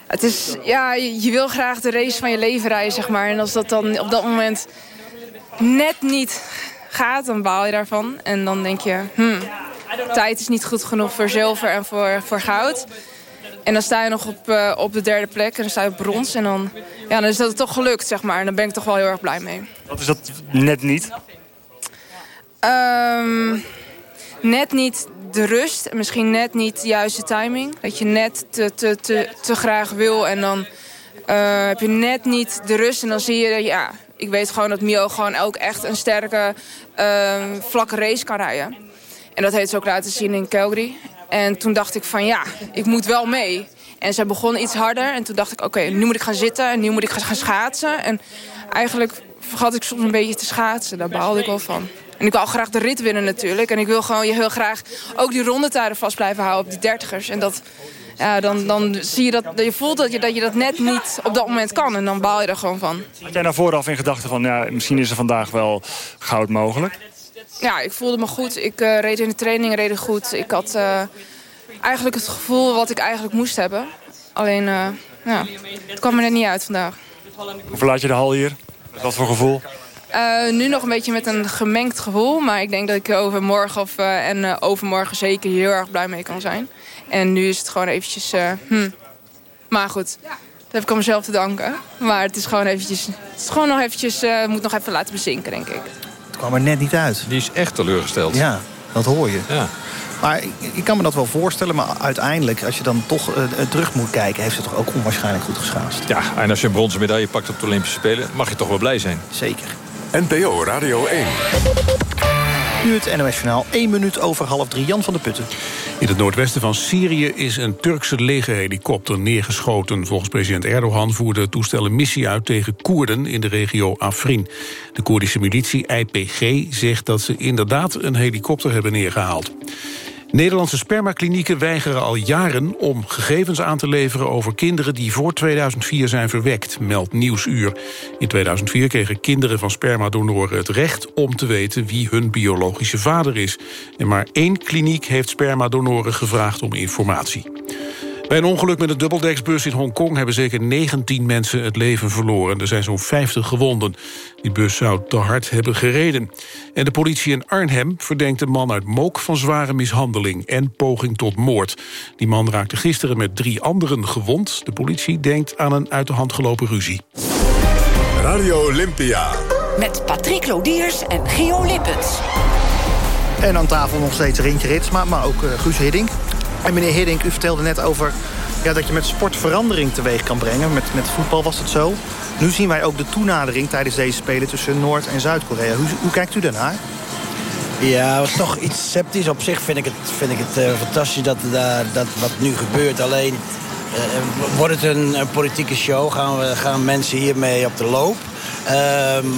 het is, ja, je je wil graag de race van je leven rijden, zeg maar. En als dat dan op dat moment net niet gaat, dan baal je daarvan. En dan denk je, hmm, tijd is niet goed genoeg voor zilver en voor, voor goud. En dan sta je nog op, eh, op de derde plek en dan sta je op brons. En dan, ja, dan is dat toch gelukt, zeg maar. En daar ben ik toch wel heel erg blij mee. Wat is dat net niet? Ehm, net niet de rust. En misschien net niet de juiste timing. Dat je net te, te, te, te graag wil. En dan uh, heb je net niet de rust. En dan zie je, ja, ik weet gewoon dat Mio gewoon ook echt een sterke, uh, vlakke race kan rijden. En dat heeft ze ook laten zien in Calgary. En toen dacht ik van ja, ik moet wel mee. En ze begon iets harder. En toen dacht ik, oké, nu moet ik gaan zitten. En nu moet ik gaan schaatsen. En eigenlijk vergat ik soms een beetje te schaatsen. Daar behaalde ik wel van. En ik wil graag de rit winnen natuurlijk. En ik wil gewoon je heel graag ook die rondetijden vast blijven houden op die dertigers. En dat, ja, dan, dan zie je dat, je voelt dat je, dat je dat net niet op dat moment kan. En dan baal je er gewoon van. Had jij nou vooraf in gedachten van, ja, misschien is er vandaag wel goud mogelijk? Ja, ik voelde me goed. Ik uh, reed in de training reed goed. Ik had uh, eigenlijk het gevoel wat ik eigenlijk moest hebben. Alleen, uh, ja, het kwam er net niet uit vandaag. Hoe verlaat je de hal hier? Met wat voor gevoel? Uh, nu nog een beetje met een gemengd gevoel. Maar ik denk dat ik overmorgen of, uh, en uh, overmorgen zeker heel erg blij mee kan zijn. En nu is het gewoon eventjes... Hmm. Maar goed, dat heb ik aan mezelf te danken. Maar het is gewoon eventjes... Het is gewoon nog eventjes... moet nog even laten bezinken, denk ik. Het kwam er net niet uit. Die is echt teleurgesteld. Ja, dat hoor je. Ja. Maar ik, ik, kan me dat wel voorstellen. Maar uiteindelijk, als je dan toch uh, terug moet kijken... heeft ze toch ook onwaarschijnlijk goed geschaast. Ja, en als je een bronzen medaille pakt op de Olympische Spelen... mag je toch wel blij zijn. Zeker. NPO Radio 1. Nu het NOS Journaal, 1 minuut over half drie. Jan van der Putten. In het noordwesten van Syrië is een Turkse legerhelikopter neergeschoten. Volgens president Erdogan voerde het toestel een missie uit tegen Koerden in de regio Afrin. De Koerdische militie IPG zegt dat ze inderdaad een helikopter hebben neergehaald. Nederlandse spermaklinieken weigeren al jaren om gegevens aan te leveren over kinderen die voor 2004 zijn verwekt, meldt Nieuwsuur. In 2004 kregen kinderen van spermadonoren het recht om te weten wie hun biologische vader is. En maar één kliniek heeft spermadonoren gevraagd om informatie. Bij een ongeluk met een dubbeldeksbus in Hongkong... hebben zeker 19 mensen het leven verloren. Er zijn zo'n 50 gewonden. Die bus zou te hard hebben gereden. En de politie in Arnhem verdenkt een man uit Mook... van zware mishandeling en poging tot moord. Die man raakte gisteren met drie anderen gewond. De politie denkt aan een uit de hand gelopen ruzie. Radio Olympia. Met Patrick Lodiers en Geo Lippens. En aan tafel nog steeds Rintje Ritsma, maar ook uh, Guus Hiddink. En meneer Hiddink, u vertelde net over ja, dat je met sport verandering teweeg kan brengen. Met, met voetbal was het zo. Nu zien wij ook de toenadering tijdens deze Spelen tussen Noord- en Zuid-Korea. Hoe, hoe kijkt u daarnaar? Ja, was toch iets sceptisch. Op zich vind ik het, vind ik het uh, fantastisch dat, uh, dat wat nu gebeurt. Alleen wordt het een, een, politieke show. Gaan, we, gaan mensen hiermee op de loop.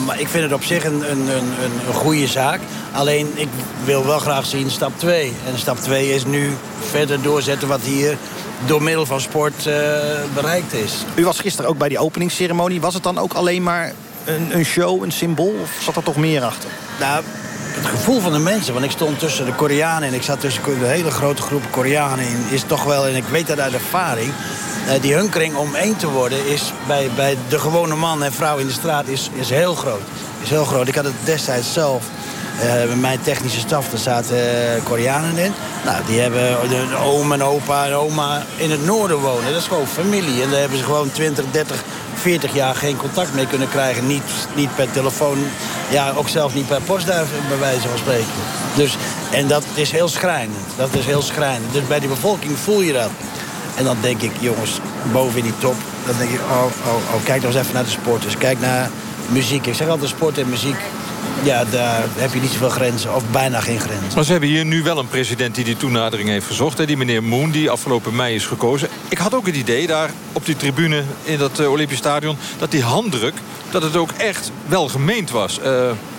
maar ik vind het op zich een, een, een, een goede zaak. Alleen ik wil wel graag zien stap 2. En stap 2 is nu verder doorzetten wat hier door middel van sport uh, bereikt is. U was gisteren ook bij die openingsceremonie. Was het dan ook alleen maar een, een show, een symbool? Of zat er toch meer achter? Nou, het gevoel van de mensen, want ik stond tussen de Koreanen... en ik zat tussen een hele grote groep Koreanen in... is toch wel, en ik weet dat uit ervaring... Uh, die hunkering om één te worden is bij, bij de gewone man en vrouw in de straat is, is heel groot. Is heel groot. Ik had het destijds zelf uh, mijn technische staf, daar zaten uh, Koreanen in. Nou, die hebben een oom en opa en oma in het noorden wonen. Dat is gewoon familie. En daar hebben ze gewoon 20, 30, 40 jaar geen contact mee kunnen krijgen. Niet, niet per telefoon, ja, ook zelf niet per postduif, bij wijze van spreken. Dus, en dat is heel schrijnend. Dat is heel schrijnend. Dus bij die bevolking voel je dat. En dan denk ik, jongens, boven in die top... dan denk ik, oh, oh, oh, kijk nog eens even naar de sporters. Kijk naar muziek. Ik zeg altijd sport en muziek ja, daar heb je niet zoveel grenzen, of bijna geen grenzen. Maar ze hebben hier nu wel een president die die toenadering heeft gezocht. Hè? Die meneer Moon, die afgelopen mei is gekozen. Ik had ook het idee daar op die tribune in dat uh, Olympisch Stadion... dat die handdruk, dat het ook echt wel gemeend was. Uh,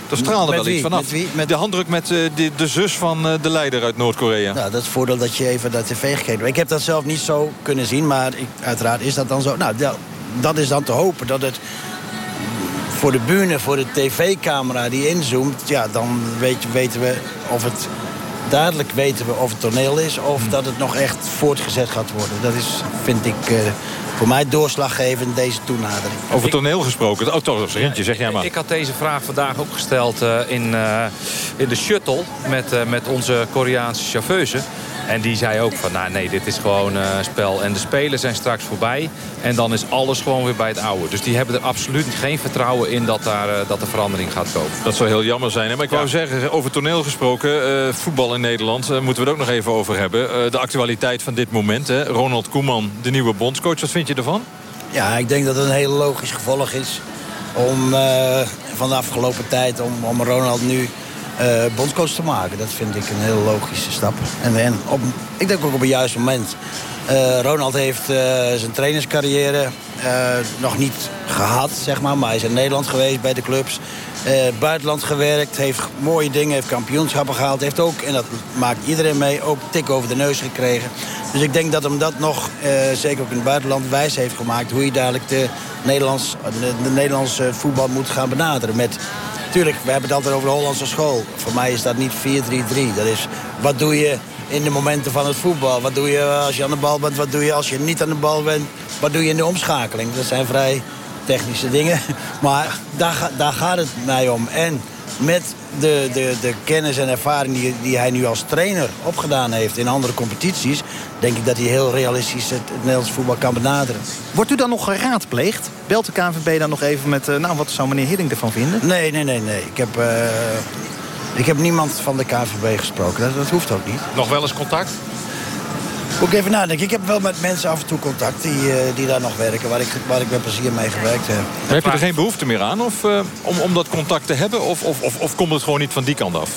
daar straalde wel iets vanaf. Met Met... De handdruk met uh, de, de, zus van uh, de leider uit Noord-Korea. Nou, dat is het voordeel dat je even naar tv gekeken Ik heb dat zelf niet zo kunnen zien, maar ik, uiteraard is dat dan zo. Nou, dat is dan te hopen dat het voor de bühne, voor de tv-camera die inzoomt... ja, dan weet, weten we of het... Duidelijk weten we of het toneel is of dat het nog echt voortgezet gaat worden. Dat is, vind ik, uh, voor mij doorslaggevend, deze toenadering. Over toneel gesproken. Oh, toch, Rintje, zeg jij maar. Ik had deze vraag vandaag ook gesteld uh, in, uh, in de shuttle met, met onze Koreaanse chauffeuse. En die zei ook van, nou nee, dit is gewoon een spel. En de spelen zijn straks voorbij. En dan is alles gewoon weer bij het oude. Dus die hebben er absoluut geen vertrouwen in dat, daar, eh, dat er verandering gaat komen. Dat zou heel jammer zijn. Hè? Maar ik wou zeggen, over toneel gesproken... eh, voetbal in Nederland, moeten we het ook nog even over hebben. Eh, de actualiteit van dit moment. Hè? Ronald Koeman, de nieuwe bondscoach. Wat vind je ervan? Ja, ik denk dat het een heel logisch gevolg is om eh, van de afgelopen tijd om, om Ronald nu bondscoach te maken. Dat vind ik een heel logische stap. En, en op, ik denk ook op een juist moment. Eh, Ronald heeft eh, zijn trainerscarrière nog niet gehad, zeg maar. Maar hij is in Nederland geweest bij de clubs. Buitenland gewerkt, heeft mooie dingen, heeft kampioenschappen gehaald. Heeft ook, en dat maakt iedereen mee, ook tik over de neus gekregen. Dus ik denk dat hem dat nog, zeker ook in het buitenland, wijs heeft gemaakt... hoe je dadelijk de, Nederlands, de, de Nederlandse voetbal moet gaan benaderen. Met, tuurlijk, we hebben het altijd over de Hollandse school. Voor mij is dat niet 4-3-3. Dat is, wat doe je in de momenten van het voetbal? Wat doe je als je aan de bal bent? Wat doe je als je niet aan de bal bent? Wat doe je in de omschakeling? Dat zijn vrij technische dingen. Maar daar, daar gaat het mij om. En met de, de, de kennis en ervaring die, die hij nu als trainer opgedaan heeft in andere competities... denk ik dat hij heel realistisch het, het Nederlands voetbal kan benaderen. Wordt u dan nog geraadpleegd? Belt de KNVB dan nog even met... eh, nou, wat zou meneer Hiddink ervan vinden? Nee, nee, nee, nee. Ik heb, eh, ik heb niemand van de KNVB gesproken. Dat, dat hoeft ook niet. Nog wel eens contact? Moet ik even nadenken. Ik heb wel met mensen af en toe contact die, eh, die daar nog werken... Waar ik, waar ik met plezier mee gewerkt heb. Maar heb je er geen behoefte meer aan of, eh, om, om dat contact te hebben? Of, of, of, of komt het gewoon niet van die kant af?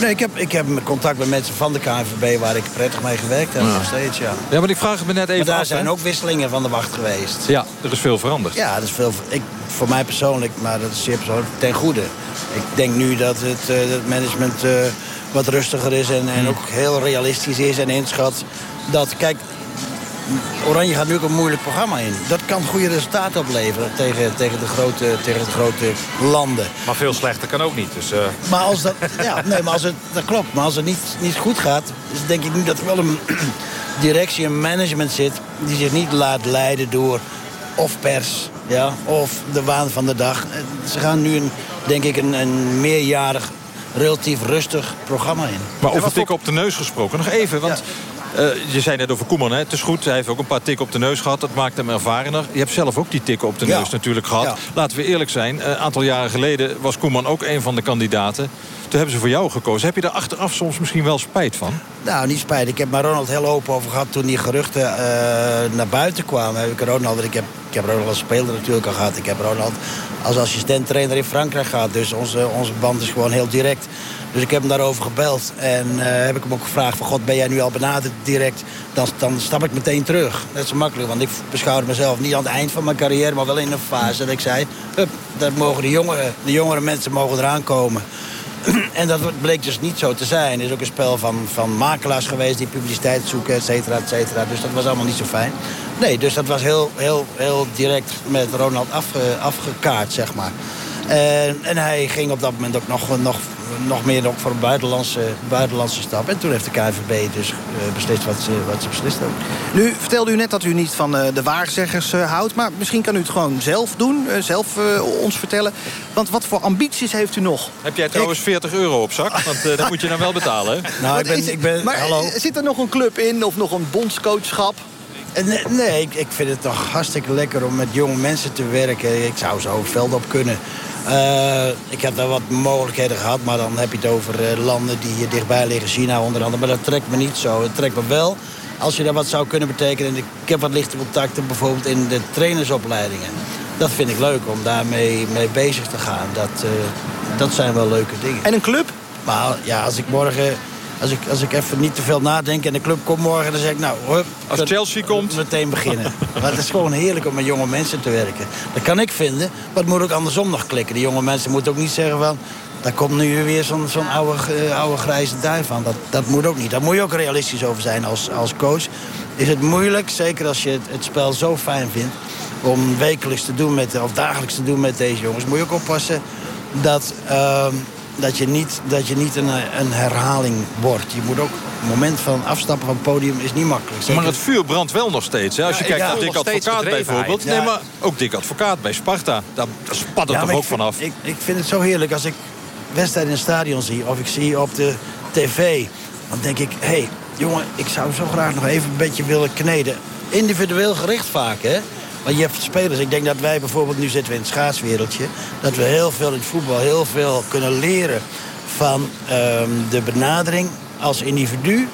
Nee, ik heb, ik heb contact met mensen van de KNVB waar ik prettig mee gewerkt heb. Ja. Nog steeds, ja. Ja, maar ik vraag het me net even Maar daar af, zijn hè? ook wisselingen van de wacht geweest. Ja, er is veel veranderd. Ja, dat is veel. Ik, voor mij persoonlijk, maar dat is zeer persoonlijk, ten goede. Ik denk nu dat het, eh, het management wat rustiger is en, en ook heel realistisch is en inschat dat, kijk, Oranje gaat nu ook een moeilijk programma in. Dat kan goede resultaten opleveren tegen, tegen, de, grote, tegen de grote landen. Maar veel slechter kan ook niet. Dus, eh, Maar als dat, ja, nee, maar als het, dat klopt. Maar als het niet, niet goed gaat, is denk ik nu dat er wel een directie, een management zit... die zich niet laat leiden door of pers, ja, of de waan van de dag. Eh, Ze gaan nu, een, denk ik, een, een meerjarig, relatief rustig programma in. Maar over tikken op de neus gesproken, nog even. Want eh, je zei net over Koeman, hè? het is goed. Hij heeft ook een paar tikken op de neus gehad. Dat maakt hem ervarener. Je hebt zelf ook die tikken op de Ja. neus natuurlijk gehad. Ja. Laten we eerlijk zijn. Een aantal jaren geleden was Koeman ook een van de kandidaten. Toen hebben ze voor jou gekozen. Heb je daar achteraf soms misschien wel spijt van? Nou, niet spijt. Ik heb met Ronald heel open over gehad toen die geruchten eh, naar buiten kwamen. Heb ik Ronald, ik heb, ik heb Ronald als speler natuurlijk al gehad. Ik heb Ronald als assistent-trainer in Frankrijk gehad. Dus onze, onze band is gewoon heel direct. Dus ik heb hem daarover gebeld. En eh, heb ik hem ook gevraagd van... God, ben jij nu al benaderd direct? Dan, dan stap ik meteen terug. Dat is makkelijk, want ik beschouwde mezelf niet aan het eind van mijn carrière... maar wel in een fase dat ik zei... Hup, dat mogen de, jongeren, de jongere mensen mogen eraan komen. En dat bleek dus niet zo te zijn. Er is ook een spel van, van makelaars geweest die publiciteit zoeken, et cetera, et cetera. Dus dat was allemaal niet zo fijn. Nee, dus dat was heel, heel, heel direct met Ronald afge, afgekaart, zeg maar. En, en hij ging op dat moment ook nog, nog, nog meer ook voor een buitenlandse, buitenlandse stap. En toen heeft de KNVB dus eh, beslist wat ze, wat ze beslist hebben. Nu vertelde u net dat u niet van eh, de waarzeggers eh, houdt. Maar misschien kan u het gewoon zelf doen. zelf eh, ons vertellen. Want wat voor ambities heeft u nog? Heb jij trouwens 40 euro op zak? Want eh, dat moet je dan wel betalen, hè? Nou, ik ben, ik ben, maar hallo. zit er nog een club in of nog een bondscoachschap? Eh, Nee, nee ik, ik vind het toch hartstikke lekker om met jonge mensen te werken. Ik zou zo veld op kunnen. Eh, ik heb daar wat mogelijkheden gehad, maar dan heb je het over eh, landen die hier dichtbij liggen. China onder andere, maar dat trekt me niet zo. Het trekt me wel als je daar wat zou kunnen betekenen. Ik heb wat lichte contacten bijvoorbeeld in de trainersopleidingen. Dat vind ik leuk om daarmee mee bezig te gaan. Dat, dat zijn wel leuke dingen. En een club? Maar ja, als ik morgen... Als ik, als ik even niet te veel nadenk en de club komt morgen... dan zeg ik, nou, hup, Als Chelsea komt? Meteen beginnen. maar het is gewoon heerlijk om met jonge mensen te werken. Dat kan ik vinden, maar het moet ook andersom nog klikken. De jonge mensen moeten ook niet zeggen van... daar komt nu weer zo'n zo'n oude, eh, oude grijze duif aan. Dat, dat moet ook niet. Daar moet je ook realistisch over zijn als, als coach. Is het moeilijk, zeker als je het, het spel zo fijn vindt... om wekelijks te doen met, of dagelijks te doen met deze jongens... moet je ook oppassen dat... ehm, dat je niet, dat je niet een, een herhaling wordt. Je moet ook... Het moment van afstappen van het podium is niet makkelijk. Zeker- Maar het vuur brandt wel nog steeds. Hè? Als je Ja, kijkt ja. naar Dick Nog steeds Advocaat bijvoorbeeld. Ja. Nee, maar ook Dick Advocaat bij Sparta. Daar spat het Ja, toch ook vind- vanaf. Ik, ik vind het zo heerlijk als ik wedstrijden in het stadion zie... of ik zie op de tv, dan denk ik... hé, hey, jongen, ik zou zo graag nog even een beetje willen kneden. Individueel gericht vaak, hè? Want je hebt spelers, ik denk dat wij bijvoorbeeld, nu zitten we in het schaatswereldje... dat we heel veel in het voetbal heel veel kunnen leren van ehm, de benadering als individu,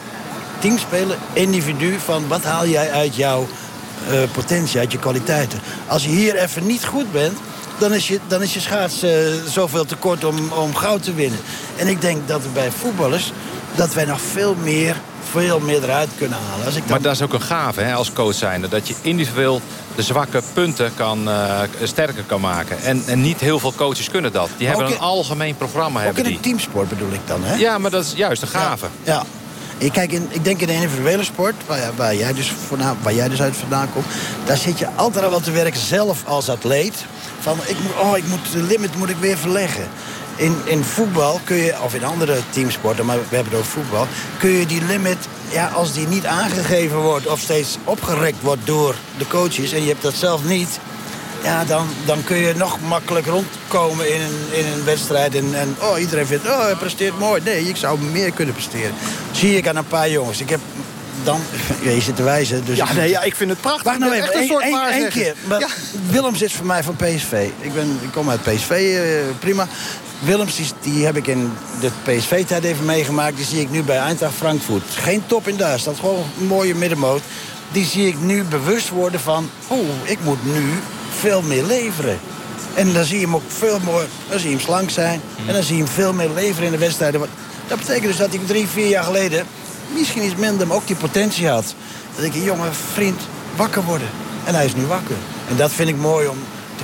teamspeler, individu... van wat haal jij uit jouw eh, potentie, uit je kwaliteiten. Als je hier even niet goed bent, dan is je, dan is je schaats eh, zoveel te kort om, om goud te winnen. En ik denk dat er bij voetballers, dat wij nog veel meer, veel meer eruit kunnen halen. Als ik dan... Maar dat is ook een gave hè, als coach zijnde. Dat je individueel de zwakke punten kan, eh, sterker kan maken. En, en niet heel veel coaches kunnen dat. Die hebben een algemeen programma. Ook in die. een teamsport bedoel ik dan, hè? Ja, maar dat is juist een gave. Ja. Ik, kijk in, ik denk in de individuele sport, waar, jij dus waar jij dus uit vandaan komt... daar zit je altijd al wel te werken zelf als atleet. Van, ik moet, oh, ik moet, de limit moet ik weer verleggen. In, in voetbal kun je, of in andere teamsporten, maar we hebben het over voetbal... kun je die limit, ja, als die niet aangegeven wordt... of steeds opgerekt wordt door de coaches... en je hebt dat zelf niet... Ja, dan, dan kun je nog makkelijk rondkomen in een, in een wedstrijd. En, en oh, iedereen vindt, oh, hij presteert mooi. Nee, ik zou meer kunnen presteren. Zie ik aan een paar jongens. Ik heb dan... Ja, je zit te wijzen. Dus Ja, nee, ja, ik vind het prachtig. Wacht nou even, één keer. Maar Willems is voor mij van PSV. Ik, ben, ik kom uit PSV, eh, prima. Willems, die, die heb ik in de PSV-tijd even meegemaakt. Die zie ik nu bij Eintracht Frankfurt. Geen top in Duitsland, gewoon een mooie middenmoot. Die zie ik nu bewust worden van... oh, ik moet nu veel meer leveren. En dan zie je hem ook veel meer... Dan zie je hem slank zijn. En dan zie je hem veel meer leveren in de wedstrijden. Dat betekent dus dat hij drie, vier jaar geleden... misschien iets minder, maar ook die potentie had. Denk ik, jongen, vriend, wakker worden. En hij is nu wakker. En dat vind ik mooi om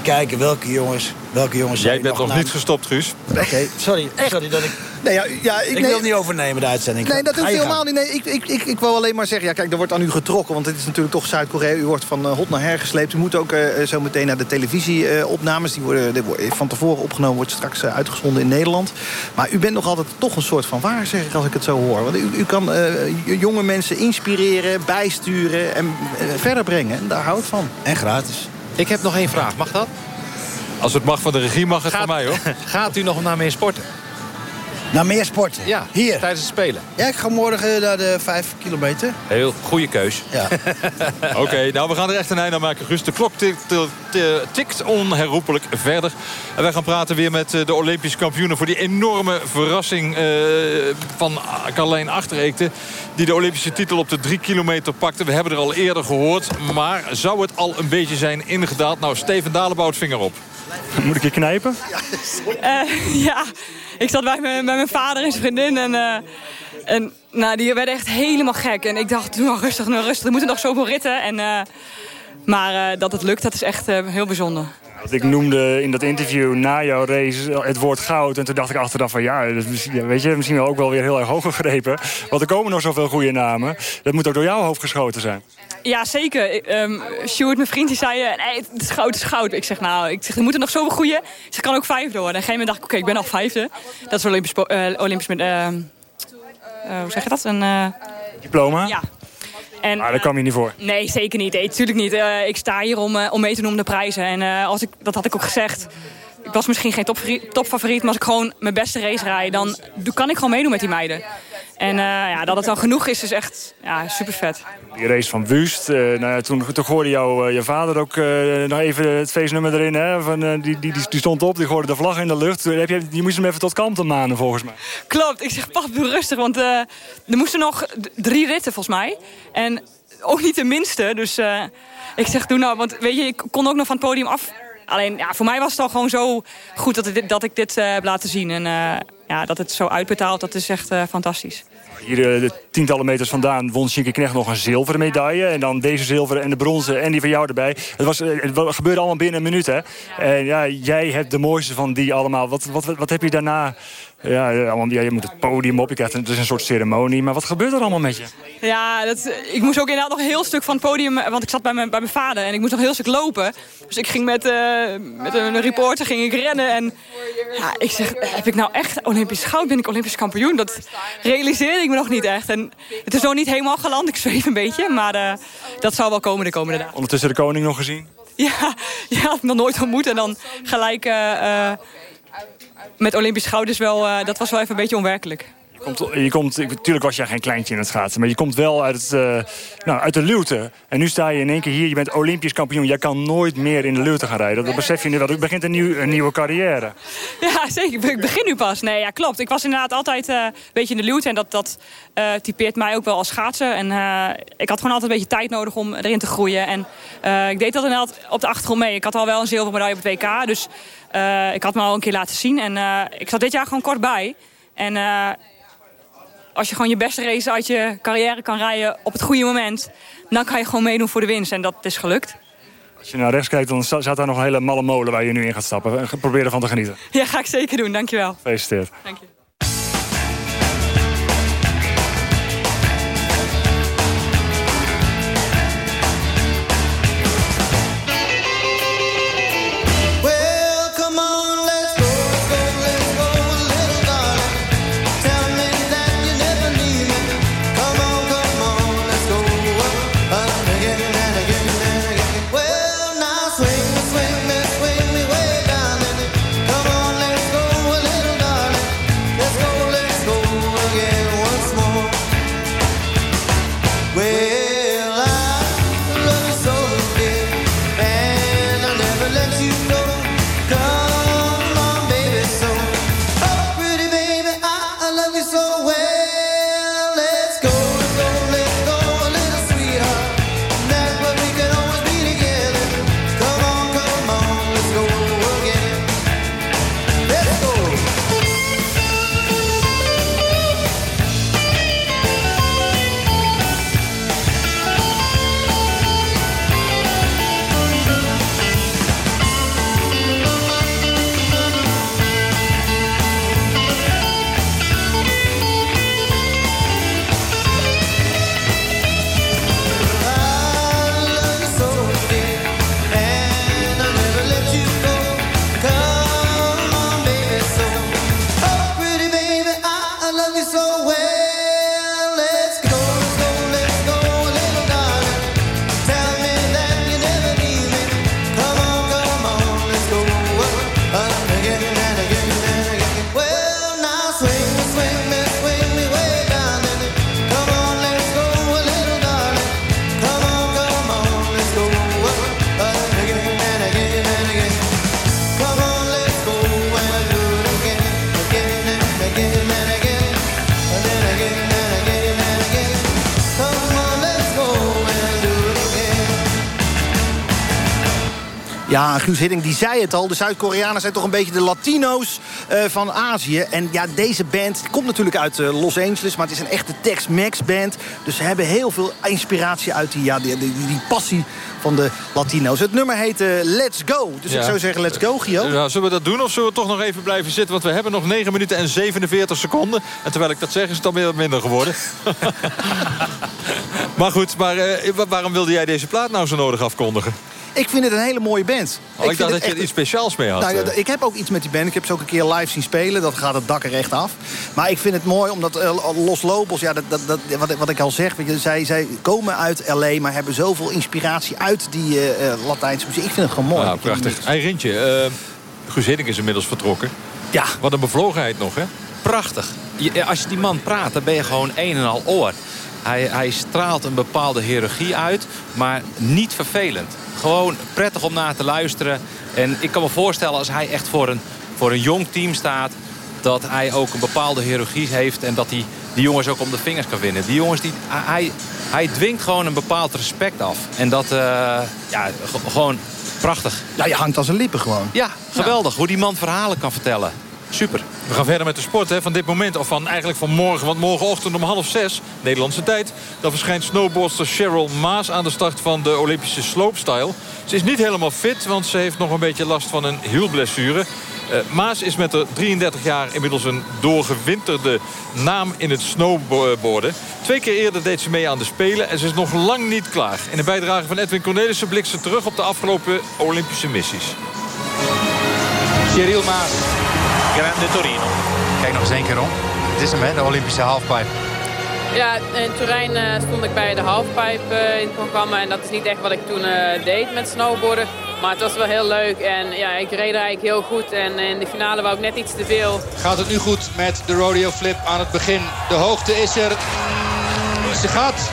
kijken welke jongens... Welke jongens Jij bent nog niet gestopt, Guus. Oké, sorry, sorry dat ik... Nee, ja, ja, ik, Ik, nee, wil het niet overnemen, de uitzending. Nee, dat hoeft helemaal niet. Nee, ik, ik, ik, ik wil alleen maar zeggen, ja, kijk, er wordt aan u getrokken. Want dit is natuurlijk toch Zuid-Korea. U wordt van eh, hot naar her gesleept. U moet ook eh, zo meteen naar de televisieopnames. die worden die worden van tevoren opgenomen, wordt straks eh, uitgezonden in Nederland. Maar u bent nog altijd toch een soort van waarzegger, als ik het zo hoor. Want u, u kan eh, jonge mensen inspireren, bijsturen en eh, verder brengen. En daar houdt ik van. En gratis. Ik heb nog één vraag. Mag dat? Als het mag van de regie, mag het Gaat- van mij, hoor. Gaat u nog naar meer sporten? Naar meer sporten? Ja, Hier. tijdens het spelen. Ja, ik ga morgen naar de vijf kilometer. Heel goede keus. Ja. Oké, nou we gaan er echt een einde aan maken, Guus. De klok tikt, onherroepelijk verder. En wij gaan praten weer met eh, de Olympische kampioenen... voor die enorme verrassing eh, van Carlijn Achtereekte... die de Olympische titel op de drie kilometer pakte. We hebben er al eerder gehoord. Maar zou het al een beetje zijn ingedaald? Nou, Steven Dalebout vinger op. Moet ik je knijpen? Eh, ja, ik zat bij mijn, mijn vader en zijn vriendin. En, eh, en nou, die werden echt helemaal gek. En ik dacht, doe nou rustig, nou rustig. Er moeten nog zoveel ritten. En, eh, maar eh, dat het lukt, dat is echt heel bijzonder. Ik noemde in dat interview na jouw race het woord goud. En toen dacht ik achteraf van ja, dat is ja, weet je, misschien wel ook wel weer heel erg hoog gegrepen. Want er komen nog zoveel goede namen. Dat moet ook door jouw hoofd geschoten zijn. Ja, zeker. Ehm, Stuart, mijn vriend, die zei... eh, nee, het is goud, het is goud. Ik zeg, nou, ik zeg, er moeten nog zoveel goede. Ze kan ook vijfde worden. En op een gegeven moment dacht ik, oké, ik ben al vijfde. Dat is Olympisch... eh, Olympisch met, ehm, eh, hoe zeg je dat? Een, Diploma? ja. En, Maar daar kwam je niet voor. Nee, zeker niet. Nee, natuurlijk niet. Eh, ik sta hier om, eh, om mee te doen om de prijzen. En eh, als ik, dat had ik ook gezegd. Ik was misschien geen topfavoriet, maar als ik gewoon mijn beste race rijd... dan kan ik gewoon meedoen met die meiden. En eh, ja, dat het dan genoeg is, is echt ja, super vet. Die race van Wust. eh, nou ja, toen, toen hoorde jou, eh, je vader ook nog even het feestnummer erin. Hè, van, die, die, die, stond op, die gooide de vlag in de lucht. Toen heb je, je moest hem even tot kant manen volgens mij. Klopt. Ik zeg, pap, doe rustig. Want er moesten nog drie ritten, volgens mij. En ook niet de minste. Dus ik zeg, doe nou. Want weet je, ik kon ook nog van het podium af. Alleen, ja, voor mij was het al gewoon zo goed dat ik dit, dat ik dit eh, heb laten zien. En eh, ja, dat het zo uitbetaalt, dat is echt eh, fantastisch. Hier de tientallen meters vandaan won Shinky Knecht nog een zilveren medaille. En dan deze zilveren en de bronzen en die van jou erbij. Het, was, het gebeurde allemaal binnen een minuut, hè? En ja, jij hebt de mooiste van die allemaal. Wat, wat, wat heb je daarna... Ja, ja, allemaal, ja, je moet het podium op, je krijgt het is een soort ceremonie. Maar wat gebeurt er allemaal met je? Ja, dat, ik moest ook inderdaad nog een heel stuk van het podium... want ik zat bij mijn, bij mijn vader en ik moest nog een heel stuk lopen. Dus ik ging met, eh, met een reporter ging ik rennen. En ja, ik zeg, heb ik nou echt Olympisch goud? Ben ik Olympisch kampioen? Dat realiseerde ik me nog niet echt. En het is nog niet helemaal geland, ik zweef een beetje. Maar eh, dat zal wel komen de komende dagen. Ondertussen de koning nog gezien? Ja, ja had ik nog nooit ontmoet. En dan gelijk eh, eh, met Olympisch goud is wel, eh, dat was wel even een beetje onwerkelijk. Komt, je komt, natuurlijk was jij geen kleintje in het schaatsen, maar je komt wel uit, het, uh, nou, uit de luwte. En nu sta je in één keer hier, je bent Olympisch kampioen. Jij kan nooit meer in de luwte gaan rijden. Dat besef je nu wel. Het begint een, nieuw, een nieuwe carrière. Ja, zeker. Ik begin nu pas. Nee, ja, klopt. Ik was inderdaad altijd uh, een beetje in de luwte. En dat, dat uh, typeert mij ook wel als schaatsen. En ik had gewoon altijd een beetje tijd nodig om erin te groeien. En ik deed dat inderdaad op de achtergrond mee. Ik had al wel een zilveren medaille op het WK. Dus ik had me al een keer laten zien. En ik zat dit jaar gewoon kort bij. En als je gewoon je beste race uit je carrière kan rijden op het goede moment... dan kan je gewoon meedoen voor de winst. En dat is gelukt. Als je naar rechts kijkt, dan staat daar nog een hele malle molen waar je nu in gaat stappen. Probeer ervan te genieten. Ja, ga ik zeker doen. Dankjewel. Gefeliciteerd. Dank je. Ja, Guus Hidding die zei het al. De Zuid-Koreanen zijn toch een beetje de Latino's uh, van Azië. En ja, deze band komt natuurlijk uit uh, Los Angeles... maar het is een echte Tex-Mex band. Dus ze hebben heel veel inspiratie uit die, ja, die, die, die passie van de Latino's. Het nummer heet uh, Let's Go. Dus ja. ik zou zeggen, let's go, Gio. Ja, zullen we dat doen of zullen we toch nog even blijven zitten? Want we hebben nog 9 minuten en 47 seconden. En terwijl ik dat zeg, is het dan weer minder geworden. maar goed, maar, waarom wilde jij deze plaat nou zo nodig afkondigen? Ik vind het een hele mooie band. Oh, ik, ik dacht dat je echt... iets speciaals mee had. Nou, ja, ik heb ook iets met die band. Ik heb ze ook een keer live zien spelen. Dat gaat het dak er echt af. Maar ik vind het mooi omdat uh, Los Lobos... Ja, dat, dat, dat, wat, wat ik al zeg, weet je, zij, zij komen uit L.A. maar hebben zoveel inspiratie uit die uh, Latijnse muziek. Ik vind het gewoon mooi. Ja, prachtig. Hey, Rintje, uh, Guus Hiddink is inmiddels vertrokken. Ja. Wat een bevlogenheid nog, hè? Prachtig. Je, als je die man praat, dan ben je gewoon een en al oor. Hij, hij straalt een bepaalde hiërarchie uit, maar niet vervelend. Gewoon prettig om naar te luisteren. En ik kan me voorstellen als hij echt voor een, voor een jong team staat... dat hij ook een bepaalde hiërarchie heeft... en dat hij die jongens ook om de vingers kan winnen. Die jongens, die, hij, hij dwingt gewoon een bepaald respect af. En dat, uh, ja, gewoon prachtig. Ja, je hangt als een lippen gewoon. Ja, geweldig. Ja. Hoe die man verhalen kan vertellen. Super. We gaan verder met de sport hè, van dit moment. Of van eigenlijk van morgen. Want morgenochtend om half zes, Nederlandse tijd... dan verschijnt snowboardster Cheryl Maas aan de start van de Olympische slopestyle. Ze is niet helemaal fit, want ze heeft nog een beetje last van een hielblessure. Uh, Maas is met haar 33 jaar inmiddels een doorgewinterde naam in het snowboarden. Twee keer eerder deed ze mee aan de Spelen en ze is nog lang niet klaar. In de bijdrage van Edwin Cornelissen blikt ze terug op de afgelopen Olympische missies. Cheryl Maas. Grande Torino. Kijk nog eens één keer om. Het is hem, hè, de Olympische halfpipe. Ja, in Turijn uh, stond ik bij de halfpipe uh, in het programma. En dat is niet echt wat ik toen uh, deed met snowboarden. Maar het was wel heel leuk en ja, ik reed eigenlijk heel goed. En in de finale wou ik net iets te veel. Gaat het nu goed met de rodeo flip aan het begin. De hoogte is er. Ze gaat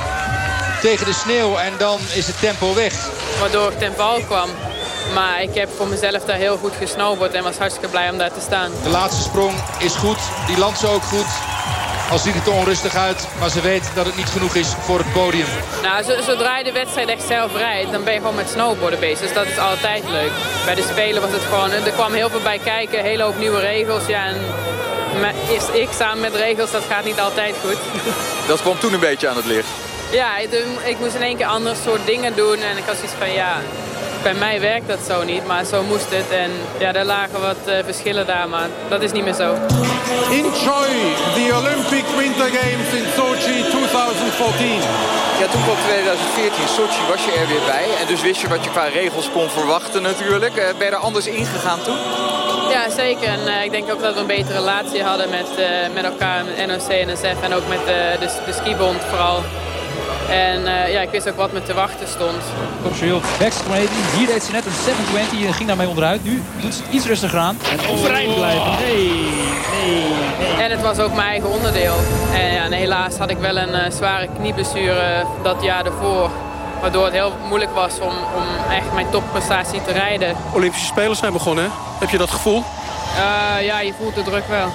tegen de sneeuw en dan is het tempo weg. Waardoor ik ten val kwam. Maar ik heb voor mezelf daar heel goed gesnowboard en was hartstikke blij om daar te staan. De laatste sprong is goed. Die landt ze ook goed. Al ziet het er onrustig uit, maar ze weet dat het niet genoeg is voor het podium. Nou, zo- zodra je de wedstrijd echt zelf rijdt, dan ben je gewoon met snowboarden bezig. Dus dat is altijd leuk. Bij de Spelen was het gewoon, er kwam heel veel bij kijken, een hele hoop nieuwe regels. Ja, en met, eerst ik samen met regels, dat gaat niet altijd goed. Dat kwam toen een beetje aan het licht. Ja, ik, ik moest in één keer ander soort dingen doen en ik had zoiets van, ja, bij mij werkt dat zo niet, maar zo moest het. En ja, er lagen wat eh, verschillen daar, maar dat is niet meer zo. Enjoy the Olympic Winter Games in Sochi 2014. Ja, toen kwam 2014 Sochi was je er weer bij. En dus wist je wat je qua regels kon verwachten natuurlijk. Eh, Ben je er anders ingegaan toen? Ja, zeker. En eh, ik denk ook dat we een betere relatie hadden met, eh, met elkaar, met NOC, NSF en ook met eh, de, de skibond vooral. En eh, ja, ik wist ook wat me te wachten stond. Backstage 180. Hier deed ze net een 720 en ging daarmee onderuit. Nu doet ze iets rustiger aan. En overeind blijven. Nee, nee, nee. En het was ook mijn eigen onderdeel. En, ja, en helaas had ik wel een eh, zware knieblessure dat jaar ervoor. Waardoor het heel moeilijk was om, om echt mijn topprestatie te rijden. Olympische Spelen zijn begonnen, hè? Heb je dat gevoel? Eh, ja, je voelt de druk wel.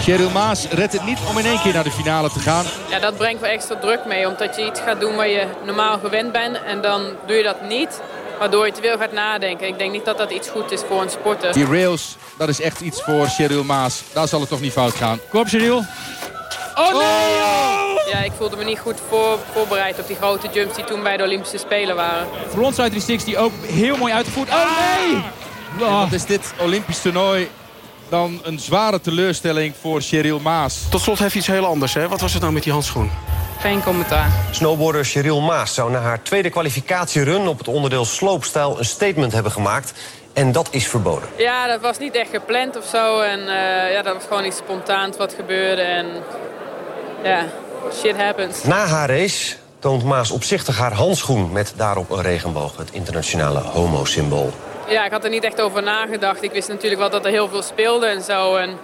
Cheryl Maas redt het niet om in één keer naar de finale te gaan. Ja, dat brengt wel extra druk mee. Omdat je iets gaat doen waar je normaal gewend bent. En dan doe je dat niet. Waardoor je te veel gaat nadenken. Ik denk niet dat dat iets goed is voor een sporter. Die rails, dat is echt iets voor Cheryl Maas. Daar zal het toch niet fout gaan. Kom op Cyril. Oh nee! Ja, ik voelde me niet goed voor, voorbereid op die grote jumps die toen bij de Olympische Spelen waren. Frontside 360 ook heel mooi uitgevoerd. Oh nee! Wat is dit Olympisch toernooi dan een zware teleurstelling voor Cheryl Maas. Tot slot heeft iets heel anders, hè? Wat was het nou met die handschoen? Geen commentaar. Snowboarder Cheryl Maas zou na haar tweede kwalificatierun op het onderdeel sloopstijl een statement hebben gemaakt. En dat is verboden. Ja, dat was niet echt gepland of zo. En eh, ja, dat was gewoon iets spontaans wat gebeurde. En ja, shit happens. Na haar race toont Maas opzichtig haar handschoen met daarop een regenboog. Het internationale homo-symbool. Ja, ik had er niet echt over nagedacht. Ik wist natuurlijk wel dat er heel veel speelde en zo. En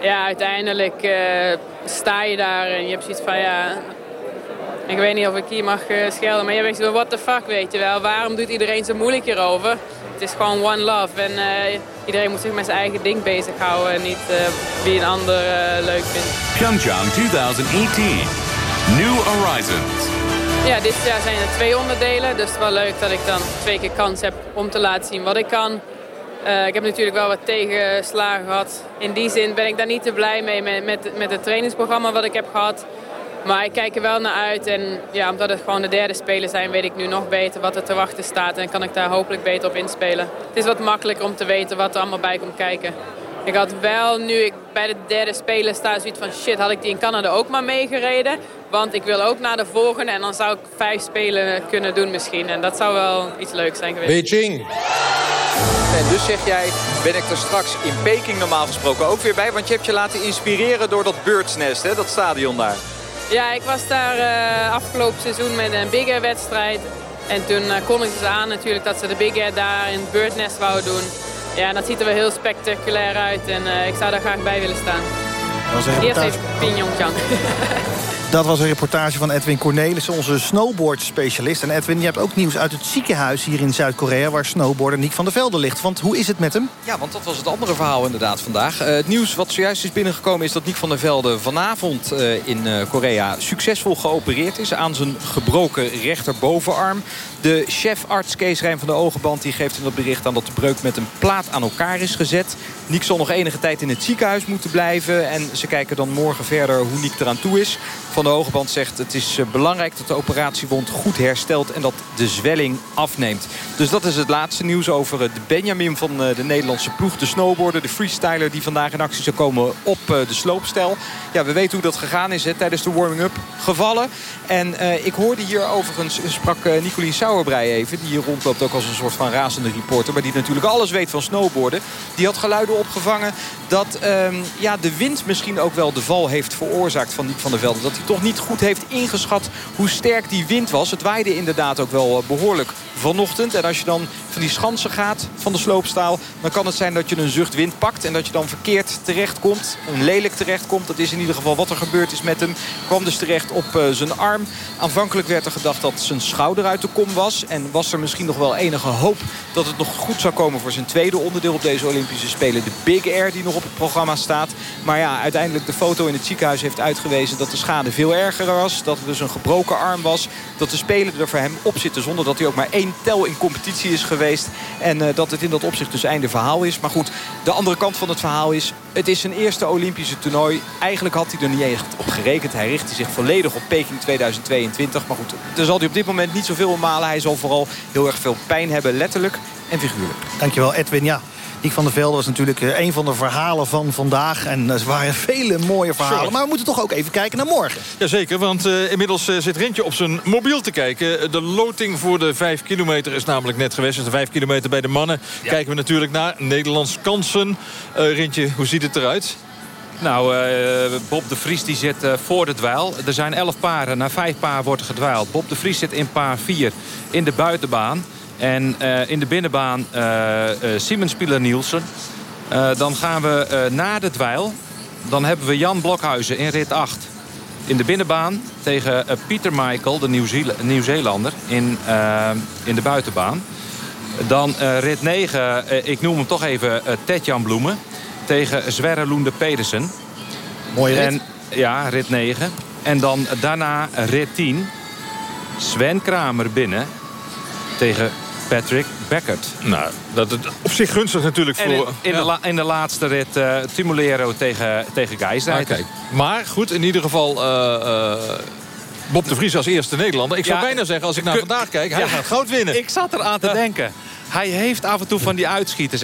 ja, uiteindelijk eh, sta je daar en je hebt zoiets van ja... Ik weet niet of ik hier mag eh, schelden, maar je zoiets van what the fuck, weet je wel. Waarom doet iedereen zo moeilijk hierover? Het is gewoon one love en eh, iedereen moet zich met zijn eigen ding bezighouden en niet wie een ander leuk vindt. Pyeongchang 2018. New Horizons. Ja, dit jaar zijn er twee onderdelen. Dus het is wel leuk dat ik dan twee keer kans heb om te laten zien wat ik kan. Eh, ik heb natuurlijk wel wat tegenslagen gehad. In die zin ben ik daar niet te blij mee met, met, met het trainingsprogramma wat ik heb gehad. Maar ik kijk er wel naar uit. En ja, omdat het gewoon de derde spelen zijn, weet ik nu nog beter wat er te wachten staat. En kan ik daar hopelijk beter op inspelen. Het is wat makkelijker om te weten wat er allemaal bij komt kijken. Ik had wel, nu ik bij de derde spelen sta, zoiets van shit, had ik die in Canada ook maar meegereden. Want ik wil ook naar de volgende en dan zou ik vijf spelen kunnen doen misschien. En dat zou wel iets leuks zijn geweest. Beijing. En dus zeg jij, ben ik er straks in Peking normaal gesproken ook weer bij? Want je hebt je laten inspireren door dat Birds Nest, hè, dat stadion daar. Ja, ik was daar eh, afgelopen seizoen met een Big Air wedstrijd. En toen uh, kondigden ze aan natuurlijk dat ze de Big Air daar in het Birdnest wouden doen. Ja, en dat ziet er wel heel spectaculair uit en uh, ik zou daar graag bij willen staan. Eerst even Pyeongchang. Dat was een reportage van Edwin Cornelissen, onze snowboard-specialist. En Edwin, je hebt ook nieuws uit het ziekenhuis hier in Zuid-Korea... waar snowboarder Nick van der Velde ligt. Want hoe is het met hem? Ja, want dat was het andere verhaal inderdaad vandaag. Uh, het nieuws wat zojuist is binnengekomen is dat Nick van der Velde... vanavond uh, in uh, Korea succesvol geopereerd is aan zijn gebroken rechterbovenarm. De chefarts Kees Rijn van de Ogenband die geeft in dat bericht aan dat de breuk met een plaat aan elkaar is gezet. Nick zal nog enige tijd in het ziekenhuis moeten blijven. En ze kijken dan morgen verder hoe Nick eraan toe is. Van de Hogeband zegt het is belangrijk dat de operatiewond goed herstelt... en dat de zwelling afneemt. Dus dat is het laatste nieuws over de Benjamin van de Nederlandse ploeg. De snowboarder, de freestyler die vandaag in actie zou komen op de sloopstijl. Ja, we weten hoe dat gegaan is hè, tijdens de warming-up gevallen. En ik hoorde hier overigens, sprak Nicolien Even... die hier rondloopt ook als een soort van razende reporter... maar die natuurlijk alles weet van snowboarden. Die had geluiden opgevangen dat uh, ja, de wind misschien ook wel de val heeft veroorzaakt van Nick van der Velde. Dat hij toch niet goed heeft ingeschat hoe sterk die wind was. Het waaide inderdaad ook wel behoorlijk vanochtend. En als je dan van die schansen gaat van de sloopstaal... dan kan het zijn dat je een zucht wind pakt... en dat je dan verkeerd terechtkomt, een lelijk terechtkomt. Dat is in ieder geval wat er gebeurd is met hem. Kwam dus terecht op uh, zijn arm. Aanvankelijk werd er gedacht dat zijn schouder uit de kom was. En was er misschien nog wel enige hoop dat het nog goed zou komen... voor zijn tweede onderdeel op deze Olympische Spelen. De Big Air die nog op het programma staat. Maar ja, uiteindelijk de foto in het ziekenhuis heeft uitgewezen... dat de schade veel erger was. Dat het dus een gebroken arm was. Dat de Spelen er voor hem op zitten zonder dat hij ook maar één tel in competitie is geweest. En uh, dat het in dat opzicht dus einde verhaal is. Maar goed, de andere kant van het verhaal is... het is zijn eerste Olympische toernooi. Eigenlijk had hij er niet echt op gerekend. Hij richtte zich volledig op Peking 2022. Maar goed, er zal hij op dit moment niet zoveel om Hij zal vooral heel erg veel pijn hebben, letterlijk en figuurlijk. Dankjewel Edwin. Ja, Nick van der Velde was natuurlijk eh, een van de verhalen van vandaag. En er waren vele mooie verhalen. Maar we moeten toch ook even kijken naar morgen. Jazeker, want uh, inmiddels uh, zit Rintje op zijn mobiel te kijken. De loting voor de 5 kilometer is namelijk net geweest. Dus de 5 kilometer bij de mannen. Ja. Kijken we natuurlijk naar Nederlands kansen. Rintje, hoe ziet het eruit? Nou, uh, Bob de Vries die zit uh, voor de dweil. Er zijn 11 paren, na 5 paar wordt gedwijld. Bob de Vries zit in paar 4 in de buitenbaan. En uh, in de binnenbaan Simon Spieler-Nielsen. dan gaan we naar de dweil. Dan hebben we Jan Blokhuizen in rit 8. In de binnenbaan tegen Pieter Michael, de Nieuw-Zeelander, in, in de buitenbaan. Dan rit 9, ik noem hem toch even Ted-Jan Bloemen tegen Sverre Loende Pedersen. Mooie rit. En, ja, rit 9. En dan daarna rit 10. Sven Kramer binnen tegen Patrick Beckert. Nou, dat is op zich gunstig natuurlijk voor... In, in, ja. de, la, in, de, laatste rit uh, Timolero tegen, tegen Geisdijk. Ah, maar goed, in ieder geval... Uh, uh, Bob de Vries als eerste Nederlander. Ik zou ja, bijna zeggen, als ik naar vandaag kijk, hij ja, gaat goud winnen. Ik zat eraan te denken. Hij heeft af en toe van die uitschieters.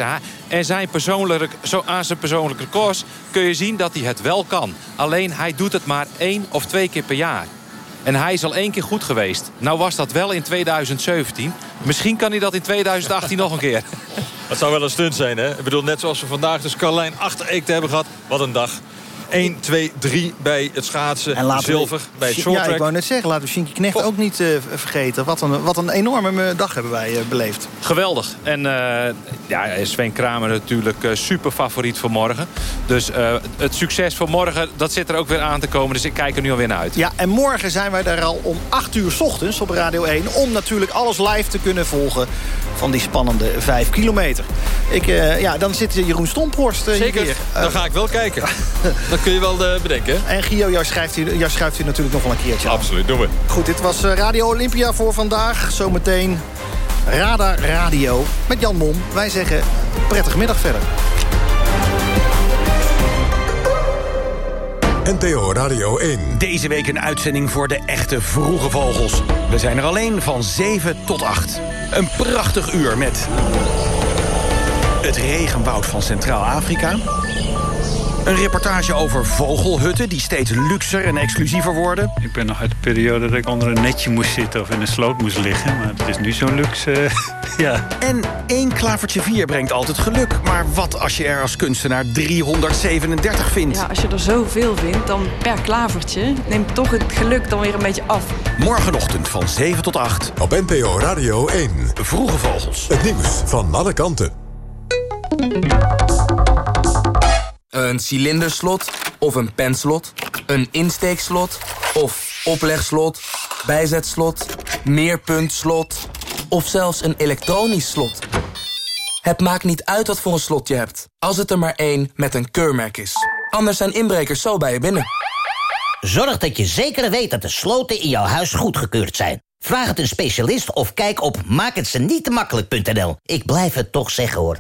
En zijn persoonlijke, zo aan zijn persoonlijke koers kun je zien dat hij het wel kan. Alleen hij doet het maar één of twee keer per jaar. En hij is al één keer goed geweest. Nou was dat wel in 2017. Misschien kan hij dat in 2018 nog een keer. Dat zou wel een stunt zijn, hè? Ik bedoel, net zoals we vandaag dus Carlijn achter te hebben gehad. Wat een dag. 1, 2, 3 bij het schaatsen. En zilver we, bij het shorttrack. Ja, ik wou net zeggen, laten we Shinky Knecht oh. ook niet uh, vergeten. Wat een, wat een enorme dag hebben wij uh, beleefd. Geweldig. En uh, ja, Sven Kramer natuurlijk super favoriet voor morgen. Dus het succes voor morgen, dat zit er ook weer aan te komen. Dus ik kijk er nu alweer naar uit. Ja, en morgen zijn wij daar al om 8 uur s ochtends op Radio 1... om natuurlijk alles live te kunnen volgen van die spannende 5 kilometer. Ik, ja, dan zit Jeroen Stomphorst Zeker, hier. dan ga ik wel kijken. dan kun je wel uh, bedenken. En Gio, jou schrijft, u, jou schrijft u natuurlijk nog wel een keertje. Absoluut, doen we. Goed, dit was uh, Radio Olympia voor vandaag. Zometeen Radar Radio met Jan Mom. Wij zeggen prettige middag verder. NTO Radio 1. Deze week een uitzending voor de echte vroege vogels. We zijn er alleen van 7 tot 8. Een prachtig uur met... het regenwoud van Centraal-Afrika... Een reportage over vogelhutten die steeds luxer en exclusiever worden. Ik ben nog uit de periode dat ik onder een netje moest zitten of in een sloot moest liggen. Maar het is nu zo'n luxe, ja. En één klavertje vier brengt altijd geluk. Maar wat als je er als kunstenaar 337 vindt? Ja, als je er zoveel vindt, dan per klavertje neemt toch het geluk dan weer een beetje af. Morgenochtend van 7 tot 8. Op NPO Radio 1. Vroege Vogels. Het nieuws van alle kanten. Een cilinderslot of een penslot, een insteekslot of oplegslot, bijzetslot, meerpuntslot of zelfs een elektronisch slot. Het maakt niet uit wat voor een slot je hebt, als het er maar één met een keurmerk is. Anders zijn inbrekers zo bij je binnen. Zorg dat je zeker weet dat de sloten in jouw huis goedgekeurd zijn. Vraag het een specialist of kijk op maakhetzenietemakkelijk.nl. Ik blijf het toch zeggen hoor.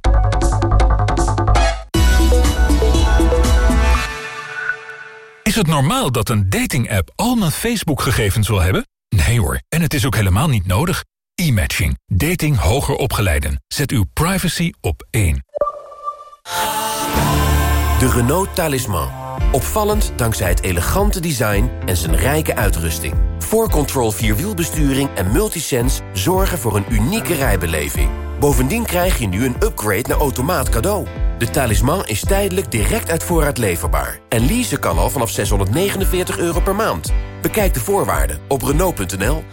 Is het normaal dat een dating-app al mijn Facebook-gegevens wil hebben? Nee hoor, en het is ook helemaal niet nodig. E-matching. Dating hoger opgeleiden. Zet uw privacy op één. De Renault Talisman. Opvallend dankzij het elegante design en zijn rijke uitrusting. 4Control Vierwielbesturing en Multisense zorgen voor een unieke rijbeleving. Bovendien krijg je nu een upgrade naar automaat cadeau. De talisman is tijdelijk direct uit voorraad leverbaar. En leasen kan al vanaf 649 euro per maand. Bekijk de voorwaarden op Renault.nl.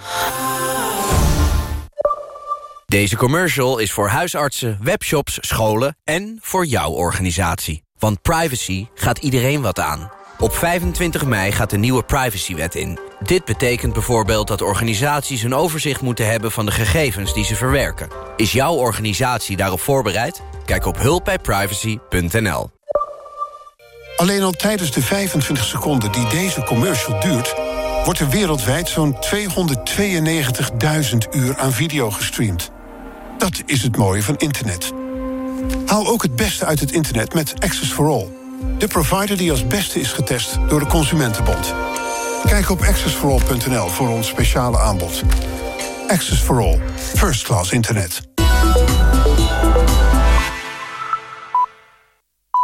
Deze commercial is voor huisartsen, webshops, scholen en voor jouw organisatie. Want privacy gaat iedereen wat aan. Op 25 mei gaat de nieuwe privacywet in. Dit betekent bijvoorbeeld dat organisaties een overzicht moeten hebben... van de gegevens die ze verwerken. Is jouw organisatie daarop voorbereid? Kijk op hulpbijprivacy.nl. Alleen al tijdens de 25 seconden die deze commercial duurt... wordt er wereldwijd zo'n 292.000 uur aan video gestreamd. Dat is het mooie van internet. Haal ook het beste uit het internet met Access for All. De provider die als beste is getest door de Consumentenbond. Kijk op accessforall.nl voor ons speciale aanbod. Access for All. First class internet.